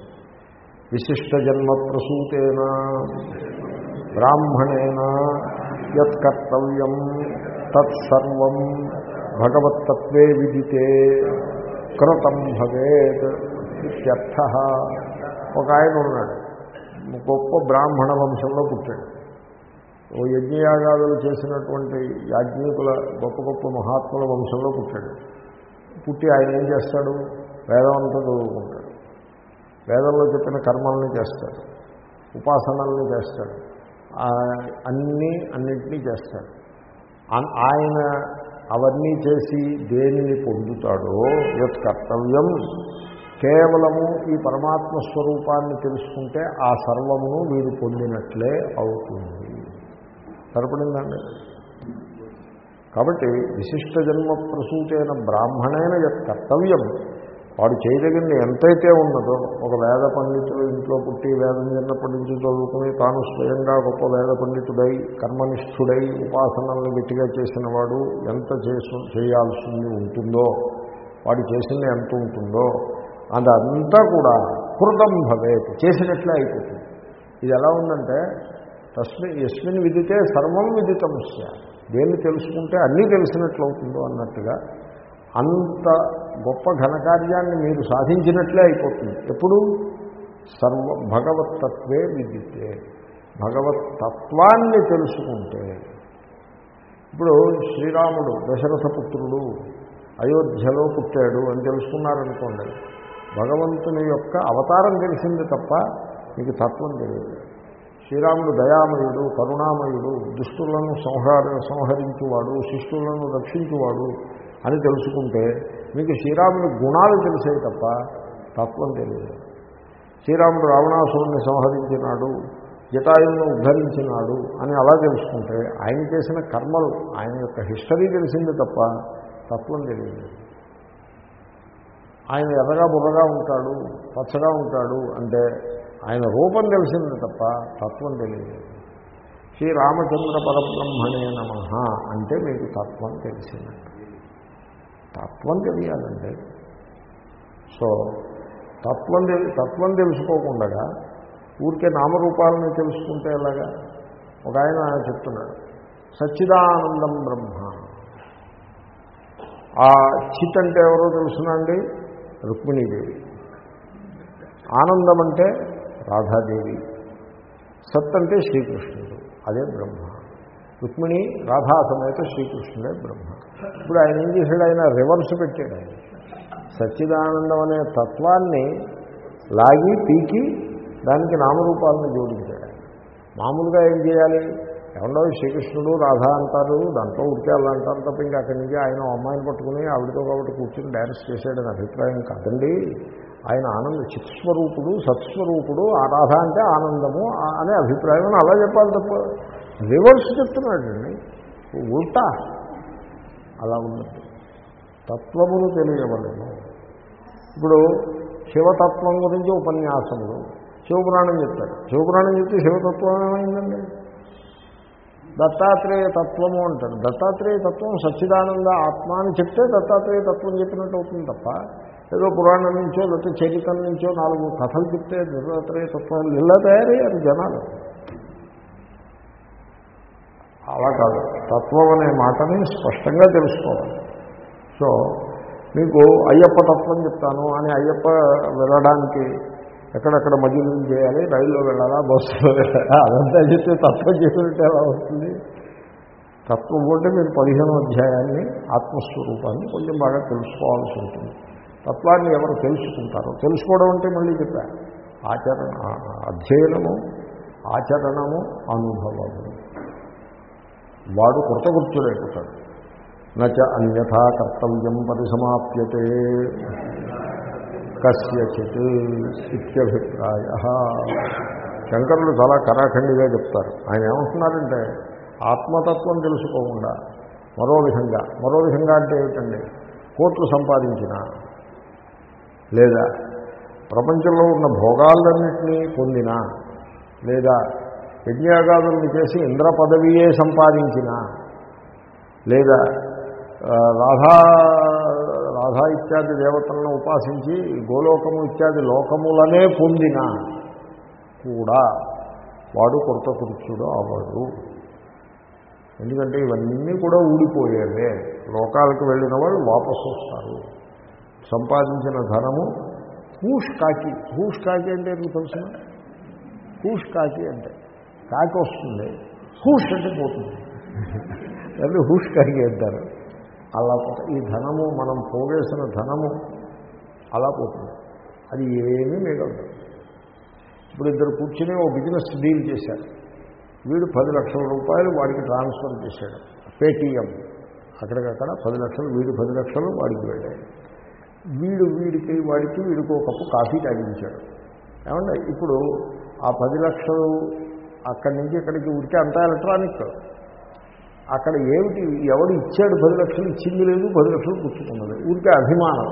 విశిష్ట జన్మ ప్రసూతేనా. బ్రాహ్మణేన యత్కర్తవ్యం తత్సర్వం భగవత్తత్వే విదితే కృతం భవేత్ ఇత్యర్థ. ఒక ఆయన ఉన్నాడు గొప్ప బ్రాహ్మణ వంశంలో పుట్టాడు. ఓ యజ్ఞయాగాదులు చేసినటువంటి యాజ్ఞికుల గొప్ప గొప్ప మహాత్ముల వంశంలో పుట్టాడు. పుట్టి ఆయన ఏం చేస్తాడు? వేదం అంతా చదువుకుంటాడు. వేదంలో చెప్పిన కర్మల్ని చేస్తాడు ఉపాసనల్ని చేస్తాడు. అన్నీ అన్నింటినీ చేస్తాడు. ఆయన అవన్నీ చేసి దేనిని పొందుతాడో యత్ కర్తవ్యం. కేవలము ఈ పరమాత్మ స్వరూపాన్ని తెలుసుకుంటే ఆ సర్వమును మీరు పొందినట్లే అవుతుంది. సరిపడిందండి? కాబట్టి విశిష్ట జన్మ ప్రసూతైన బ్రాహ్మణైన యత్ కర్తవ్యం. వాడు చేయదగింది ఎంతైతే ఉన్నదో ఒక వేద పండితుడు ఇంట్లో పుట్టి వేదం చిన్నప్పటి నుంచి చదువుకుని తాను స్వయంగా గొప్ప వేద పండితుడై కర్మనిష్ఠుడై ఉపాసనల్ని గట్టిగా చేసిన వాడు ఎంత చేసు చేయాల్సింది ఉంటుందో వాడు చేసింది ఎంత ఉంటుందో అదంతా కూడా కృతం భవేత్ చేసినట్లే అయిపోతుంది. ఇది ఎలా ఉందంటే తస్మిన్ ఎస్మిన్ విదితే సర్వం విదితం దేన్ని తెలుసుకుంటే అన్నీ తెలిసినట్లు అవుతుందో అన్నట్టుగా అంత గొప్ప ఘనకార్యాన్ని మీరు సాధించినట్లే అయిపోతుంది. ఎప్పుడు? సర్వ భగవతత్వే విద్యుతే భగవతత్వాన్ని తెలుసుకుంటే. ఇప్పుడు శ్రీరాముడు దశరథపుత్రుడు అయోధ్యలో పుట్టాడు అని తెలుసుకున్నారనుకోండి. భగవంతుని యొక్క అవతారం తెలిసింది తప్ప మీకు తత్వం తెలియదు. శ్రీరాముడు దయామయుడు కరుణామయుడు దుష్టులను సంహార సంహరించువాడు శిష్యులను రక్షించువాడు అని తెలుసుకుంటే మీకు శ్రీరాముని గుణాలు తెలిసాయి తప్ప తత్వం తెలియదు. శ్రీరాముడు రావణాసురుణ్ణి సంహరించినాడు జటాయువును ఉద్ధరించినాడు అని అలా తెలుసుకుంటే ఆయన చేసిన కర్మలు ఆయన యొక్క హిస్టరీ తెలిసింది తప్ప తత్వం తెలియదు. ఆయన ఎర్రగా బుర్రగా ఉంటాడు పచ్చగా ఉంటాడు అంటే ఆయన రూపం తెలిసింది తప్ప తత్వం తెలియదు. శ్రీరామచంద్ర పరబ్రహ్మణే నమ అంటే మీకు తత్వం తెలిసినట్టు. తత్వం తెలియాలండి. సో తత్వం తెలి- తత్వం తెలుసుకోకుండా ఊరికే నామరూపాలను తెలుసుకుంటే ఎలాగా? ఒక ఆయన చెప్తున్నాడు సచ్చిదానందం బ్రహ్మ. ఆ చిత్ అంటే ఎవరో తెలుసునండి రుక్మిణీదేవి. ఆనందం అంటే రాధాదేవి. సత్ అంటే శ్రీకృష్ణుడు అదే బ్రహ్మ. రుక్మిణి రాధా సమేత శ్రీకృష్ణుడే బ్రహ్మ. ఇప్పుడు ఆయన ఏం చేశాడు? ఆయన రివర్స్ పెట్టాడు. ఆయన సచ్చిదానందం అనే తత్వాన్ని లాగి పీకి దానికి నామరూపాలను జోడించాడు. మామూలుగా ఏం చేయాలి? ఏమన్నా శ్రీకృష్ణుడు రాధా అంటారు దాంట్లో ఉడికే అలా అంటారు తప్ప ఇంకా అక్కడి నుంచి ఆయన అమ్మాయిని పట్టుకుని ఆవిడతో కాబట్టి కూర్చుని డ్యాన్స్ చేశాడని అభిప్రాయం కాదండి. ఆయన ఆనంద చిత్స్వరూపుడు సత్స్వరూపుడు ఆ రాధ అంటే ఆనందము అనే అభిప్రాయం. అలా చెప్పాలి తప్ప రివర్స్ చెప్తున్నాడండి. ఉల్టా. అలా ఉన్నట్టు తత్వమును తెలియవలను ఇప్పుడు శివతత్వం గురించి ఉపన్యాసములు. శివపురాణం చెప్తాడు. శివపురాణం చెప్తే శివతత్వం ఏమైందండి? దత్తాత్రేయ తత్వము అంటారు దత్తాత్రేయ తత్వం సచ్చిదానంద ఆత్మ అని చెప్తే దత్తాత్రేయ తత్వం చెప్పినట్టు అవుతుంది తప్ప ఏదో పురాణం నుంచో లేకపోతే చరిత్ర నుంచో నాలుగు కథలు చెప్తే దత్తాత్రేయ తత్వం ఇలా తయారయ్యారు జనాలు? అలా కాదు. తత్వం అనే మాటని స్పష్టంగా తెలుసుకోవాలి. సో మీకు అయ్యప్ప తత్వం చెప్తాను అని అయ్యప్ప వెళ్ళడానికి ఎక్కడెక్కడ మధ్యలో చేయాలి రైల్లో వెళ్ళాలా బస్సులో వెళ్ళాలా అదంతా చెప్తే తత్వం చేసినట్టు ఎలా వస్తుంది? తత్వం అంటే మీరు పదిహేను అధ్యాయాన్ని ఆత్మస్వరూపాన్ని కొంచెం బాగా తెలుసుకోవాల్సి ఉంటుంది. తత్వాన్ని ఎవరు తెలుసుకుంటారో? తెలుసుకోవడం అంటే మళ్ళీ చెప్పా. ఆచరణ అధ్యయనము ఆచరణము అనుభవము. వాడు కృతకృత్యుడైపోతాడు నచ అన్యథా కర్తవ్యం పరిసమాప్యతే. కస్యచిత్ ఇత్యభిప్రాయ. శంకరులు చాలా కరాఖండిగా చెప్తారు. ఆయన ఏమంటున్నారంటే ఆత్మతత్వం తెలుసుకోకుండా మరో విధంగా మరో విధంగా అంటే ఏమిటండి? కోట్లు సంపాదించిన లేదా ప్రపంచంలో ఉన్న భోగాలన్నింటినీ పొందినా లేదా యజ్ఞాగాదులను చేసి ఇంద్ర పదవియే సంపాదించిన లేదా రాధా రాధా ఇత్యాది దేవతలను ఉపాసించి గోలోకము ఇత్యాది లోకములనే పొందిన కూడా వాడు కృతకృత్యుడు అవడు ఎందుకంటే ఇవన్నీ కూడా ఊడిపోయేవే. లోకాలకు వెళ్ళిన వాళ్ళు వాపసు వస్తారు. సంపాదించిన ధనము హూష్ కాకి. హూష్ కాకి అంటే మీకు తెలుసిన హూష్ కాకి అంటే కాకి వస్తుంది హూష్ అంటే పోతుంది. అంటే హూష్ కాకి అంటారు అలా ఈ ధనము మనం పోగేసిన ధనము అలా పోతుంది. అది ఏమీ మిగలదు. ఇప్పుడు ఇద్దరు కూర్చుని ఓ బిజినెస్ డీల్ చేశారు. వీడు పది లక్షల రూపాయలు వాడికి ట్రాన్స్ఫర్ చేశాడు. పేటీఎం. అక్కడికక్కడ పది లక్షలు వీడు పది లక్షలు వాడికి వెళ్ళాయి. వీడు వీడికి వాడికి వీడికి ఒక కప్పు కాఫీ తాగించాడు. ఏమంటే ఇప్పుడు ఆ పది లక్షలు అక్కడి నుంచి ఇక్కడికి ఉడికే అంతా ఎలక్ట్రానిక్ అక్కడ ఏమిటి? ఎవడు ఇచ్చాడు పది లక్షలు ఇచ్చింది లేదు పది లక్షలు పుచ్చుకున్నది. ఊరికే అభిమానం.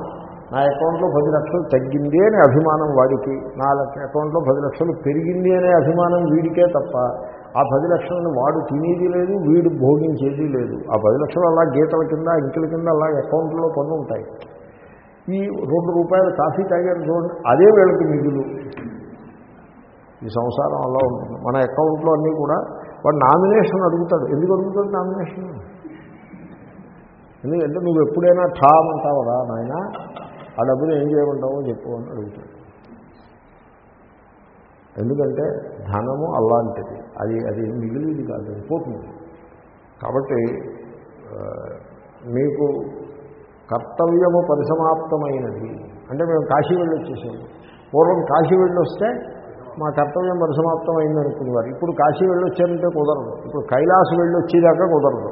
నా అకౌంట్లో పది లక్షలు తగ్గింది అనే అభిమానం వాడికి. నా అకౌంట్లో పది లక్షలు పెరిగింది అనే అభిమానం వీడికే తప్ప ఆ పది లక్షలను వాడు తినేది లేదు వీడు భోగించేది లేదు. ఆ పది లక్షలు అలా గీతల కింద ఇంకల కింద అలా అకౌంట్లో పన్ను ఉంటాయి. ఈ రెండు రూపాయలు కాఫీ తాగారు చూడండి అదే వీళ్ళకి మిగులు. ఈ సంసారం అలా ఉంటుంది. మన అకౌంట్లో అన్నీ కూడా వాడు నామినేషన్ అడుగుతాడు. ఎందుకు అడుగుతాడు నామినేషన్? ఎందుకంటే నువ్వు ఎప్పుడైనా ఠామ్ అంటావరా నాయన ఆ డబ్బులు ఏం చేయమంటావో చెప్పు అని అడుగుతాడు. ఎందుకంటే ధనము అలాంటిది. అది అది మిగిలిది కాదు పోతుంది. కాబట్టి మీకు కర్తవ్యము పరిసమాప్తమైనది. అంటే మేము కాశీ వెళ్ళి వచ్చేసాము పూర్వం కాశీ వెళ్ళి వస్తే మా కర్తవ్యం పరిసమాప్తం అయింది అనుకునేవారు ఇప్పుడు కాశీ వెళ్ళి వచ్చారంటే కుదరదు. ఇప్పుడు కైలాసు వెళ్ళొచ్చేదాకా కుదరదు.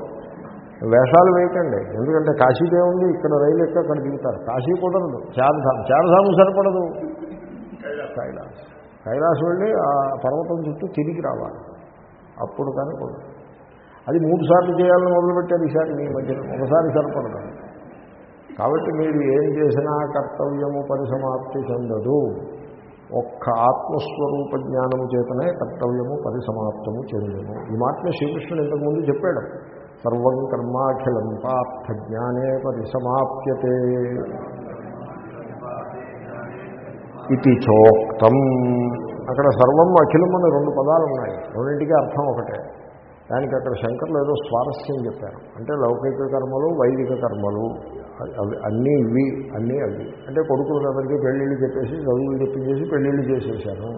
వేషాలు వేయకండి. ఎందుకంటే కాశీదే ఉంది ఇక్కడ రైలు ఎక్క అక్కడ దిగుతారు కాశీ కుదరదు. చారధాం చారధాము సరిపడదు. కైలాస్. కైలాస్ వెళ్ళి ఆ పర్వతం చుట్టూ తిరిగి రావాలి. అప్పుడు కానీ కుదరదు. అది మూడు సార్లు చేయాలని మొదలుపెట్టారు ఈసారి మీ మధ్యన ఒకసారి సరిపడదు. కాబట్టి మీరు ఏం చేసినా కర్తవ్యము పరిసమాప్తి చెందదు. ఒక్క ఆత్మస్వరూప జ్ఞానము చేతనే కర్తవ్యము పరిసమాప్తము చెందును ఈ మాటనే శ్రీకృష్ణుడు ఇంతకుముందు చెప్పాడు. సర్వం కర్మాఖిలం పార్థ జ్ఞానే పరిసమాప్యతే. ఇది చోక్తం. అక్కడ సర్వం అఖిలం అని రెండు పదాలు ఉన్నాయి రెండింటికి అర్థం ఒకటే. దానికి అక్కడ శంకర్లు ఏదో స్వారస్యం చెప్పారు. అంటే లౌకిక కర్మలు వైదిక కర్మలు అవి అన్నీ ఇవి అన్నీ అవి. అంటే కొడుకులందరికీ పెళ్ళిళ్ళు చెప్పేసి చదువులు చెప్పించేసి పెళ్ళిళ్ళు చేసేసాను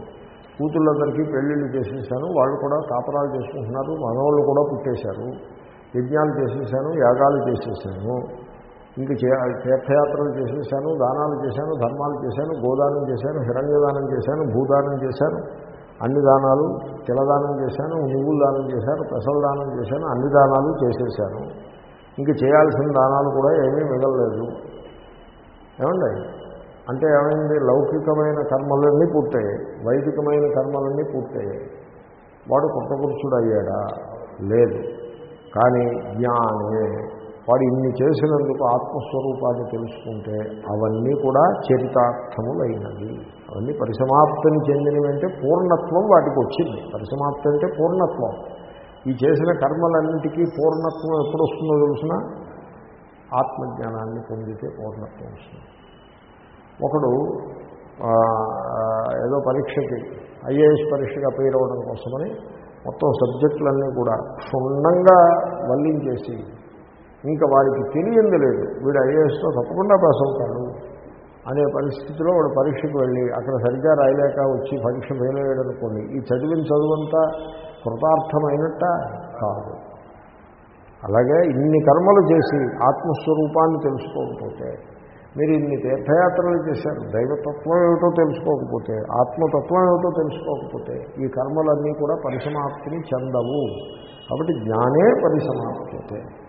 కూతుళ్ళందరికీ పెళ్ళిళ్ళు చేసేసాను వాళ్ళు కూడా కాపరాలు చేసుకుంటున్నారు. మనవాళ్ళు కూడా పుట్టేశారు. యజ్ఞాలు చేసేసాను యాగాలు చేసేసాను ఇంక తీర్థయాత్రలు చేసేసాను దానాలు చేశాను ధర్మాలు చేశాను గోదానం చేశాను హిరణ్యదానం చేశాను భూదానం చేశాను అన్ని దానాలు తిలదానం చేశాను నువ్వులు దానం చేశాను పెసల దానం చేశాను అన్ని దానాలు చేసేసాను. ఇంక చేయాల్సిన దానాలు కూడా ఏమీ మిగలలేదు. ఏమండి? అంటే ఏమైంది? లౌకికమైన కర్మలన్నీ పూర్తయ్యాయి. వైదికమైన కర్మలన్నీ పూర్తయ్యాయి. వాడు కృతపురుషుడు అయ్యాడా లేదు. కానీ జ్ఞానే. వాడు ఇన్ని చేసినందుకు ఆత్మస్వరూపాన్ని తెలుసుకుంటే అవన్నీ కూడా చరితార్థములైనవి. అవన్నీ పరిసమాప్తిని చెందినవి అంటే పూర్ణత్వం వాటికి వచ్చింది. పరిసమాప్తి అంటే పూర్ణత్వం. ఈ చేసిన కర్మలన్నిటికీ పూర్ణత్వం ఎప్పుడు వస్తుందో తెలిసిన? ఆత్మజ్ఞానాన్ని పొందితే పూర్ణత్వం వస్తుంది. ఒకడు ఏదో పరీక్షకి ఐఏఎస్ పరీక్షకి అపేర్ అవ్వడం కోసమని మొత్తం సబ్జెక్టులన్నీ కూడా క్షుణ్ణంగా చేసి ఇంకా వారికి తెలియంది లేదు. వీడు ఐఏఎస్లో తప్పకుండా పాస్ అవుతాడు. అనే పరిస్థితిలో వాడు పరీక్షకు వెళ్ళి అక్కడ సరిగ్గా రాయలేక వచ్చి పరీక్ష ఫెయిల్ అయ్యాడు అనుకోండి. ఈ చదివిన చదువంతా కృతార్థమైనట్ట కాదు. అలాగే ఇన్ని కర్మలు చేసి ఆత్మస్వరూపాన్ని తెలుసుకోకపోతే మీరు ఇన్ని తీర్థయాత్రలు చేశారు దైవతత్వం ఏమిటో తెలుసుకోకపోతే ఆత్మతత్వం ఏమిటో తెలుసుకోకపోతే ఈ కర్మలన్నీ కూడా పరిసమాప్తిని చెందవు. కాబట్టి జ్ఞానే పరిసమాప్యతే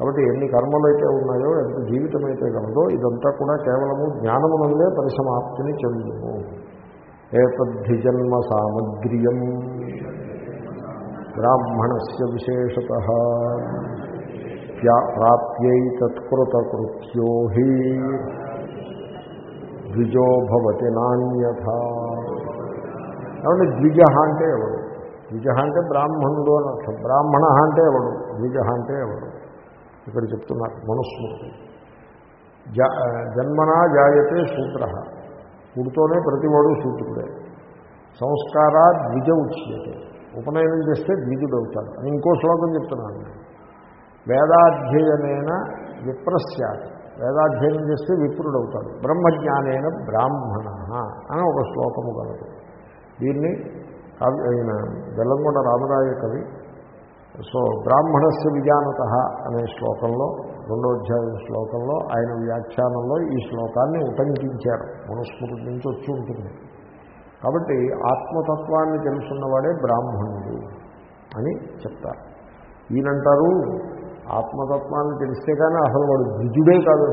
కాబట్టి ఎన్ని కర్మలు అయితే ఉన్నాయో ఎంత జీవితం అయితే కలదో ఇదంతా కూడా కేవలము జ్ఞానమునందే పరిసమాప్తిని చెందుము. ఏతద్ధి జన్మ సామగ్రియం. బ్రాహ్మణస్య విశేషత. ప్రాప్యై తత్కృతకృత్యో హి. ద్విజో భవతి నాణ్యథ. కాబట్టి ద్విజ అంటే ఎవడు? ద్విజ అంటే బ్రాహ్మణుడు అని అర్థం. బ్రాహ్మణ అంటే ఎవడు? ద్విజ అంటే ఎవడు? ఇక్కడ చెప్తున్నారు మనుస్మృతి. జన్మనా జాయతే శూద్ర పుడుతోనే ప్రతివాడు శూద్రుడే సంస్కారా ద్విజ ఉచ్యతే. ఉపనయనం చేస్తే ద్విజుడు అవుతాడు అని ఇంకో శ్లోకం చెప్తున్నాను. నేను వేదాధ్యయనైన విప్రస్యాత్. వేదాధ్యయనం చేస్తే విప్రుడు అవుతాడు బ్రహ్మజ్ఞానైన బ్రాహ్మణ అని ఒక శ్లోకము కలదు. దీన్ని ఆయన బెల్లంకొండ రామరాయ కవి సో బ్రాహ్మణస్య విజానత అనే శ్లోకంలో రెండో అధ్యాయం శ్లోకంలో ఆయన వ్యాఖ్యానంలో ఈ శ్లోకాన్ని ఉటంకించారు. మనుస్మృతి నుంచి వచ్చి ఉంటుంది. కాబట్టి ఆత్మతత్వాన్ని తెలుసున్నవాడే బ్రాహ్మణుడు అని చెప్తారు. ఈయనంటారు ఆత్మతత్వాన్ని తెలిస్తే కానీ అసలు వాడు ద్విజుడే కాదు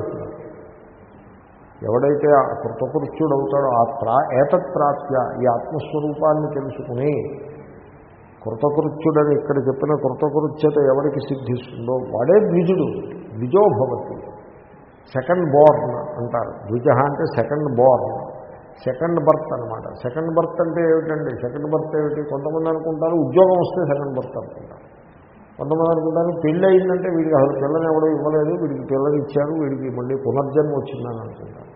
ఎవడైతే కృతకృత్యుడు అవుతాడో ఆ ప్రా ఏతత్ ప్రాప్య ఈ ఆత్మస్వరూపాన్ని తెలుసుకుని కృతకృత్యుడని ఇక్కడ చెప్పిన కృతకృత్యత ఎవరికి సిద్ధిస్తుందో వాడే ద్విజుడు. ద్విజోభవతి సెకండ్ బోర్న్ అంటారు. ద్విజ అంటే సెకండ్ బోర్న్. సెకండ్ బర్త్ అనమాట సెకండ్ బర్త్ అంటే ఏమిటండి? సెకండ్ బర్త్ ఏమిటి? కొంతమంది అనుకుంటారు ఉద్యోగం వస్తే సెకండ్ బర్త్ అనుకుంటారు. కొంతమంది అనుకుంటారు పెళ్ళి అయిందంటే వీడికి అసలు పిల్లని ఎవడో ఇవ్వలేదు వీడికి పిల్లని ఇచ్చారు వీడికి మళ్ళీ పునర్జన్మ వచ్చిందని అనుకుంటారు.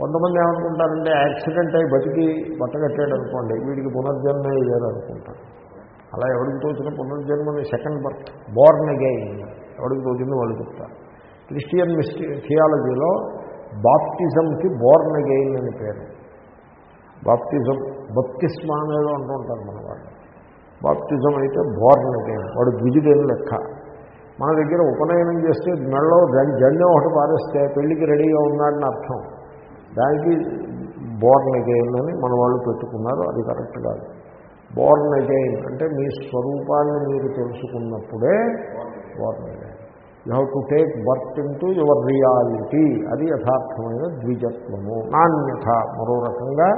కొంతమంది ఏమనుకుంటారంటే యాక్సిడెంట్ అయి బతికి బట్టగట్టాడు అనుకోండి వీడికి పునర్జన్మే ఇదేని అనుకుంటారు. అలా ఎవరికి తోచిన పునర్జన్మని సెకండ్ బర్త్ బోర్న్ అగైన్ ఎవరికి తోచిందో వాళ్ళు చెప్తారు. క్రిస్టియన్ మిస్టి థియాలజీలో బాప్టిజంకి బోర్న్ అగైన్ అని పేరు. బాప్టిజం బప్తిస్మా అనేది అంటూ ఉంటారు మన వాళ్ళు. బాప్టిజం అయితే బోర్న్ అగైన్ వాడు ద్విజుడేని లెక్క. మన దగ్గర ఉపనయనం చేస్తే మెడలో జండెం ఒకటి పారేస్తే పెళ్ళికి రెడీగా ఉన్నాడని అర్థం. దానికి బోర్న్ అగైన్ అని మన వాళ్ళు పెట్టుకున్నారు అది కరెక్ట్ కాదు. బోర్న్ అగైన్ అంటే మీ స్వరూపాన్ని మీరు తెలుసుకున్నప్పుడే born again you have to take birth into your reality అది యథార్థమైన ద్విజత్వము. నాణ్యత. మరో రకంగా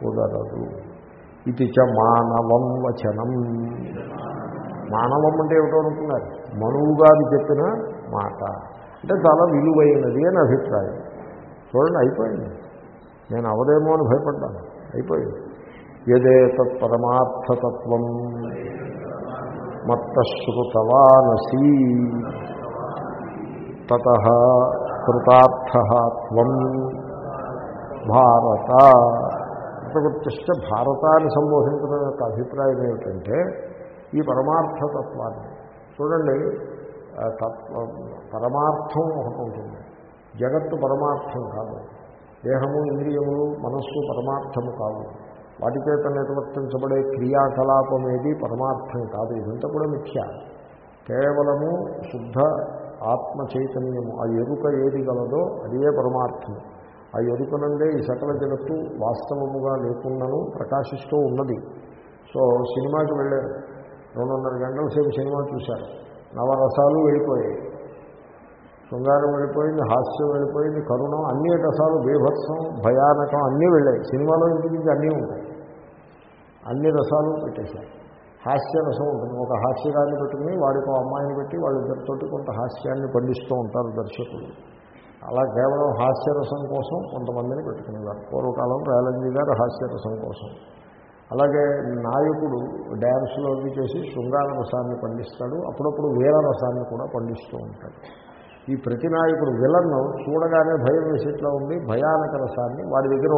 కుదరదు. ఇది చ మానవం వచనం. మానవం అంటే ఏమిటో అనుకున్నారు? మనువు గారు చెప్పిన మాట. అంటే చాలా విలువైనది అని అభిప్రాయం. చూడండి అయిపోయింది. నేను అవదేమో అని భయపడ్డాను. అయిపోయింది. యదే తత్పరమార్థతత్వం మత్తశ్రుతవానసీ. తత కృతార్థ భారత. ప్రవృత్తిష్ట భారతాన్ని సంబోధించడం యొక్క అభిప్రాయం ఏమిటంటే ఈ పరమార్థతత్వాన్ని. చూడండి ఆ తత్వ పరమార్థం ఒకటి ఉంటుంది. జగత్తు పరమార్థం కాదు. దేహము ఇంద్రియములు మనస్సు పరమార్థము కాదు వాటి చేత నిర్వర్తించబడే క్రియాకలాపం ఏది పరమార్థం కాదు. ఇదంతా కూడా మిథ్య. కేవలము శుద్ధ ఆత్మ చైతన్యము ఆ ఎరుక ఏది గలదో అదే పరమార్థం. ఆ ఎరుకనందే ఈ సకల జగత్తు వాస్తవముగా లేకుండాను ప్రకాశిస్తూ ఉన్నది. సో సినిమాకి వెళ్ళారు రెండున్నర గంటల సేపు సినిమా చూశారు. నవరసాలు వెళ్ళిపోయాయి. శృంగారం వెళ్ళిపోయింది హాస్యం వెళ్ళిపోయింది కరుణం అన్ని రసాలు బీభత్సం భయానకం అన్నీ వెళ్ళాయి. సినిమాలో ఇంటికి అన్నీ ఉంటాయి. అన్ని రసాలు పెట్టేశారు. హాస్య రసం ఉంటుంది. ఒక హాస్యరాన్ని పెట్టుకుని వాడికి ఒక అమ్మాయిని పెట్టి వాళ్ళిద్దరితోటి కొంత హాస్యాన్ని పండిస్తూ ఉంటారు దర్శకులు. అలా కేవలం హాస్యరసం కోసం కొంతమందిని పెట్టుకునేవారు. పూర్వకాలం రేలంజీ గారు హాస్యరసం కోసం. అలాగే నాయకుడు డ్యాన్స్లో చేసి శృంగార రసాన్ని పండిస్తాడు. అప్పుడప్పుడు వీర రసాన్ని కూడా పండిస్తూ ఉంటాడు. ఈ ప్రతి నాయకుడు విలన్ను చూడగానే భయం వేసేట్లా ఉంది. భయానక రసాన్ని వాడి దగ్గర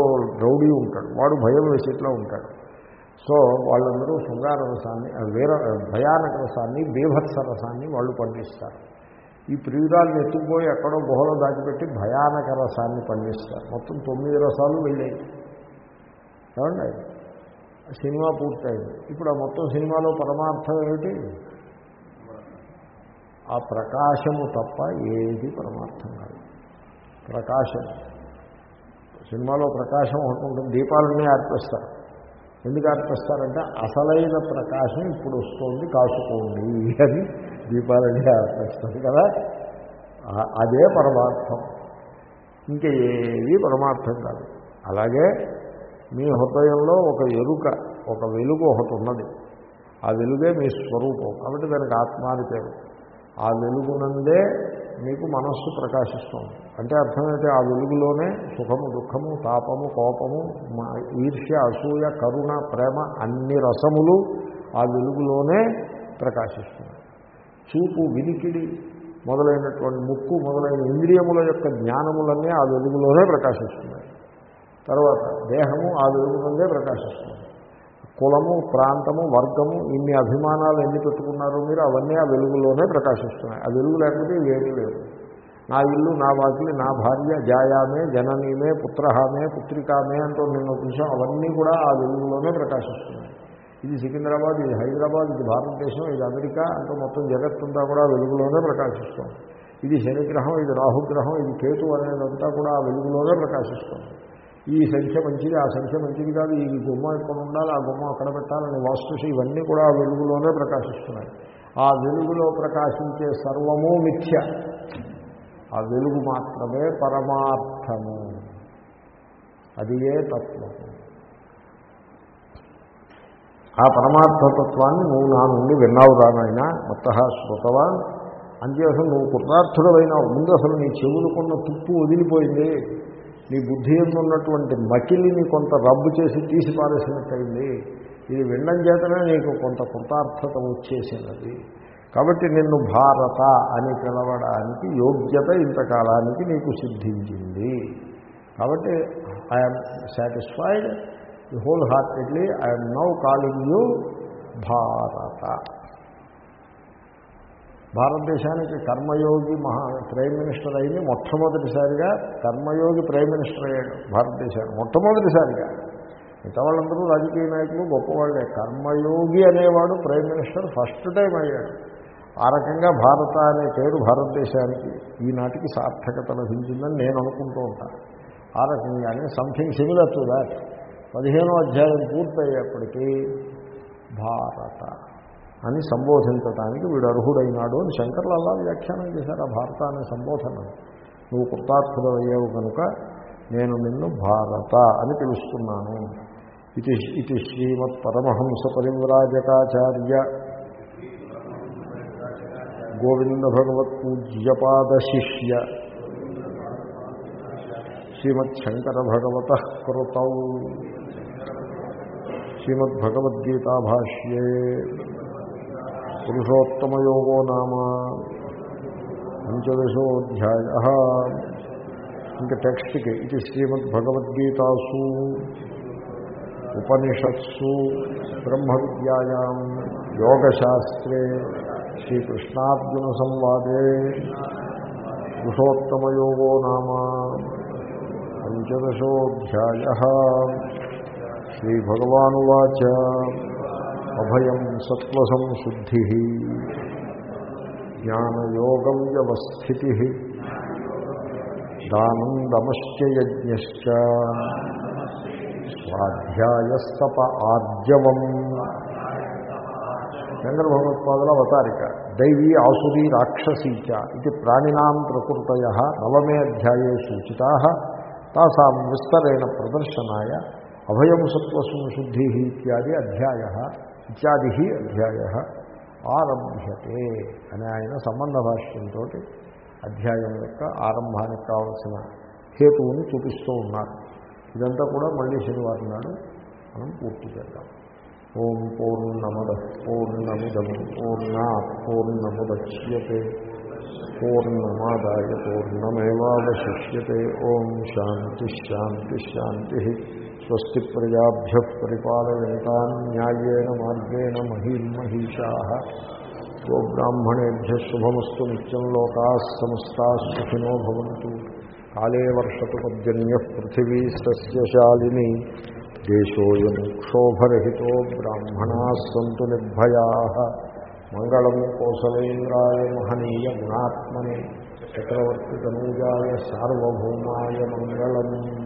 రౌడీ ఉంటాడు. వాడు భయం వేసేట్లా ఉంటాడు. సో వాళ్ళందరూ శృంగార రసాన్ని వీర భయానక రసాన్ని బీభత్స రసాన్ని వాళ్ళు పండిస్తారు. ఈ ప్రియురాలను ఎత్తుకుపోయి ఎక్కడో గుహలో దాచిపెట్టి భయానక రసాన్ని పండిస్తారు. మొత్తం తొమ్మిది రసాలు వెళ్ళాయి. ఏమండి? సినిమా పూర్తయింది. ఇప్పుడు ఆ మొత్తం సినిమాలో పరమార్థం ఏమిటి? ఆ ప్రకాశము తప్ప ఏది పరమార్థం కాదు. ప్రకాశం. సినిమాలో ప్రకాశం ఒకటి ఉంటుంది దీపాలన్నీ ఆర్పిస్తారు. ఎందుకు ఆర్పిస్తారంటే అసలైన ప్రకాశం ఇప్పుడు వస్తుంది కాసుకోండి అని దీపావళి ఆర్పిస్తారు కదా. అదే పరమార్థం. ఇంకా ఏది పరమార్థం కాదు. అలాగే మీ హృదయంలో ఒక ఎరుక ఒక వెలుగు ఒకటి ఉన్నది. ఆ వెలుగే మీ స్వరూపం. కాబట్టి దానికి ఆత్మ అని పేరు. ఆ వెలుగునందే మీకు మనస్సు ప్రకాశిస్తుంది. అంటే అర్థమైతే ఆ వెలుగులోనే సుఖము దుఃఖము తాపము కోపము మ- ఈర్ష్య అసూయ కరుణ ప్రేమ అన్ని రసములు ఆ వెలుగులోనే ప్రకాశిస్తున్నాయి. చూపు వినికిడి మొదలైనటువంటి ముక్కు మొదలైన ఇంద్రియముల యొక్క జ్ఞానములన్నీ ఆ వెలుగులోనే ప్రకాశిస్తున్నాయి. తర్వాత దేహము ఆ వెలుగులోనే ప్రకాశిస్తుంది. కులము ప్రాంతము వర్గము ఇన్ని అభిమానాలు ఎన్ని పెట్టుకున్నారో మీరు అవన్నీ ఆ వెలుగులోనే ప్రకాశిస్తున్నాయి. ఆ వెలుగు లేకపోతే ఇవేమీ లేవు. నా ఇల్లు నా వాకిలి నా భార్య జాయామే జననీమే పుత్రహామే పుత్రికామే అంటూ నిన్న చూసాం. అవన్నీ కూడా ఆ వెలుగులోనే ప్రకాశిస్తున్నాయి. ఇది సికింద్రాబాద్ ఇది హైదరాబాద్ ఇది భారతదేశం ఇది అమెరికా అంటూ మొత్తం జగత్తంతా కూడా వెలుగులోనే ప్రకాశిస్తుంది. ఇది శనిగ్రహం ఇది రాహుగ్రహం ఇది కేతు అనేదంతా కూడా ఆ వెలుగులోనే ప్రకాశిస్తుంది. ఈ సంఖ్య మంచిది ఆ సంఖ్య మంచిది కాదు. ఈ గుమ్మ ఇక్కడ ఉండాలి ఆ గుమ్మ అక్కడ పెట్టాలని వస్తు ఇవన్నీ కూడా ఆ వెలుగులోనే ప్రకాశిస్తున్నాయి. ఆ వెలుగులో ప్రకాశించే సర్వము మిథ్య. ఆ వెలుగు మాత్రమే పరమార్థము. అది ఏ తత్వము? ఆ పరమార్థతత్వాన్ని నువ్వు నా నుండి విన్నావు రానైనా మొత్త అంతే అంతేసం నువ్వు కృతార్థుడమైనావు ముందు అసలు నీ చెవులుకున్న తుప్పు వదిలిపోయింది. నీ బుద్ధి ఎందు ఉన్నటువంటి మకిలిని కొంత రబ్బు చేసి తీసి పారేసినట్టయింది. ఇది వినడం చేతనే నీకు కొంత కృతార్థత వచ్చేసినది. కాబట్టి నిన్ను భారత అని పిలవడానికి యోగ్యత ఇంతకాలానికి నీకు సిద్ధించింది. కాబట్టి I'm satisfied wholeheartedly I'm now calling you Bharata. భారతదేశానికి కర్మయోగి మహా ప్రైమ్ మినిస్టర్ అయింది. మొట్టమొదటిసారిగా కర్మయోగి ప్రైమ్ మినిస్టర్ అయ్యాడు భారతదేశానికి. మొట్టమొదటిసారిగా. మిగతా వాళ్ళందరూ రాజకీయ నాయకులు గొప్పవాళ్ళే కర్మయోగి అనేవాడు ప్రైమ్ మినిస్టర్ ఫస్ట్ టైం అయ్యాడు. ఆ రకంగా భారత అనే పేరు భారతదేశానికి ఈనాటికి సార్థకత లభించిందని నేను అనుకుంటూ ఉంటాను ఆ రకంగానే సంథింగ్ సిమిలర్ టు దాట్ పదిహేనో అధ్యాయం పూర్తయ్యేప్పటికీ భారత అని సంబోధించటానికి వీడు అర్హుడైనాడు అని శంకర్లు అలా వ్యాఖ్యానం చేశారు. ఆ భారతాన్ని సంబోధన. నువ్వు కృతార్థుడయ్యావు కనుక నేను నిన్ను భారత అని పిలుస్తున్నాను. ఇది ఇది శ్రీమత్ పరమహంస పరివ్రాజకాచార్య గోవింద భగవత్ పూజ్యపాద శిష్య. శ్రీమత్ శంకర భగవత కృత. శ్రీమద్భగవద్గీతా భాష్యే పురుషోత్తమయోగో నామ పంచదశోధ్యాయ. ఇంకా టెక్స్ట్కి ఇది శ్రీమద్భగవద్గీతాసు ఉపనిషత్సు బ్రహ్మ విద్యాయాం యోగశాస్త్రే శ్రీకృష్ణార్జున సంవాదే పురుషోత్తమయోగో నామ పంచదశోధ్యాయ. శ్రీభగవానువాచ. అభయం సత్వసంశుద్ధి జ్ఞానయోగం వ్యవస్థితి. దానం దమశ్చ యజ్ఞశ్చ స్వాధ్యాయస్తప ఆర్జవం. శంకర భగవత్పాదుల అవతారిక. దైవీ ఆసురి రాక్షసీచ ఇది ప్రాణినాం ప్రకృతయ నవమే అధ్యాయే సూచితా. తాసాం విస్తరేణ ప్రదర్శనాయ. అభయం సత్వసంశుద్ధి ఇత్యాది అధ్యాయ. ఇత్యాది అధ్యాయ ఆరభ్యతే అని ఆయన సంబంధ భాష్యంతో అధ్యాయం యొక్క ఆరంభానికి కావలసిన హేతువుని చూపిస్తూ ఉన్నారు. ఇదంతా కూడా మళ్ళీ శనివారం నాడు మనం పూర్తి చేద్దాం. ఓం పూర్ణమద పూర్ణమిదం పూర్ణా పూర్ణముద్యతే పూర్ణమాదాయ పూర్ణమేవాశిష్యతే ఓం శాంతి శాంతి శాంతి. స్వస్తి ప్రజాభ్య పరిపాలయంతాం న్యాయేన మార్గేణ మహీమహీషా గోబ్రాహ్మణేభ్య శుభమస్తు నిత్యం లోకా సమస్తా సుఖినో భవంతు. కాళే వర్షతు పర్జన్య పృథివీ సస్యశాలిని దేశోయం క్షోభరహితో బ్రాహ్మణా సంతు నిర్భయా. మంగళం కోసలేంద్రాయ మహనీయ గుణాత్మనే. చక్రవర్తి తనూజాయ సార్వభౌమాయ మంగళం.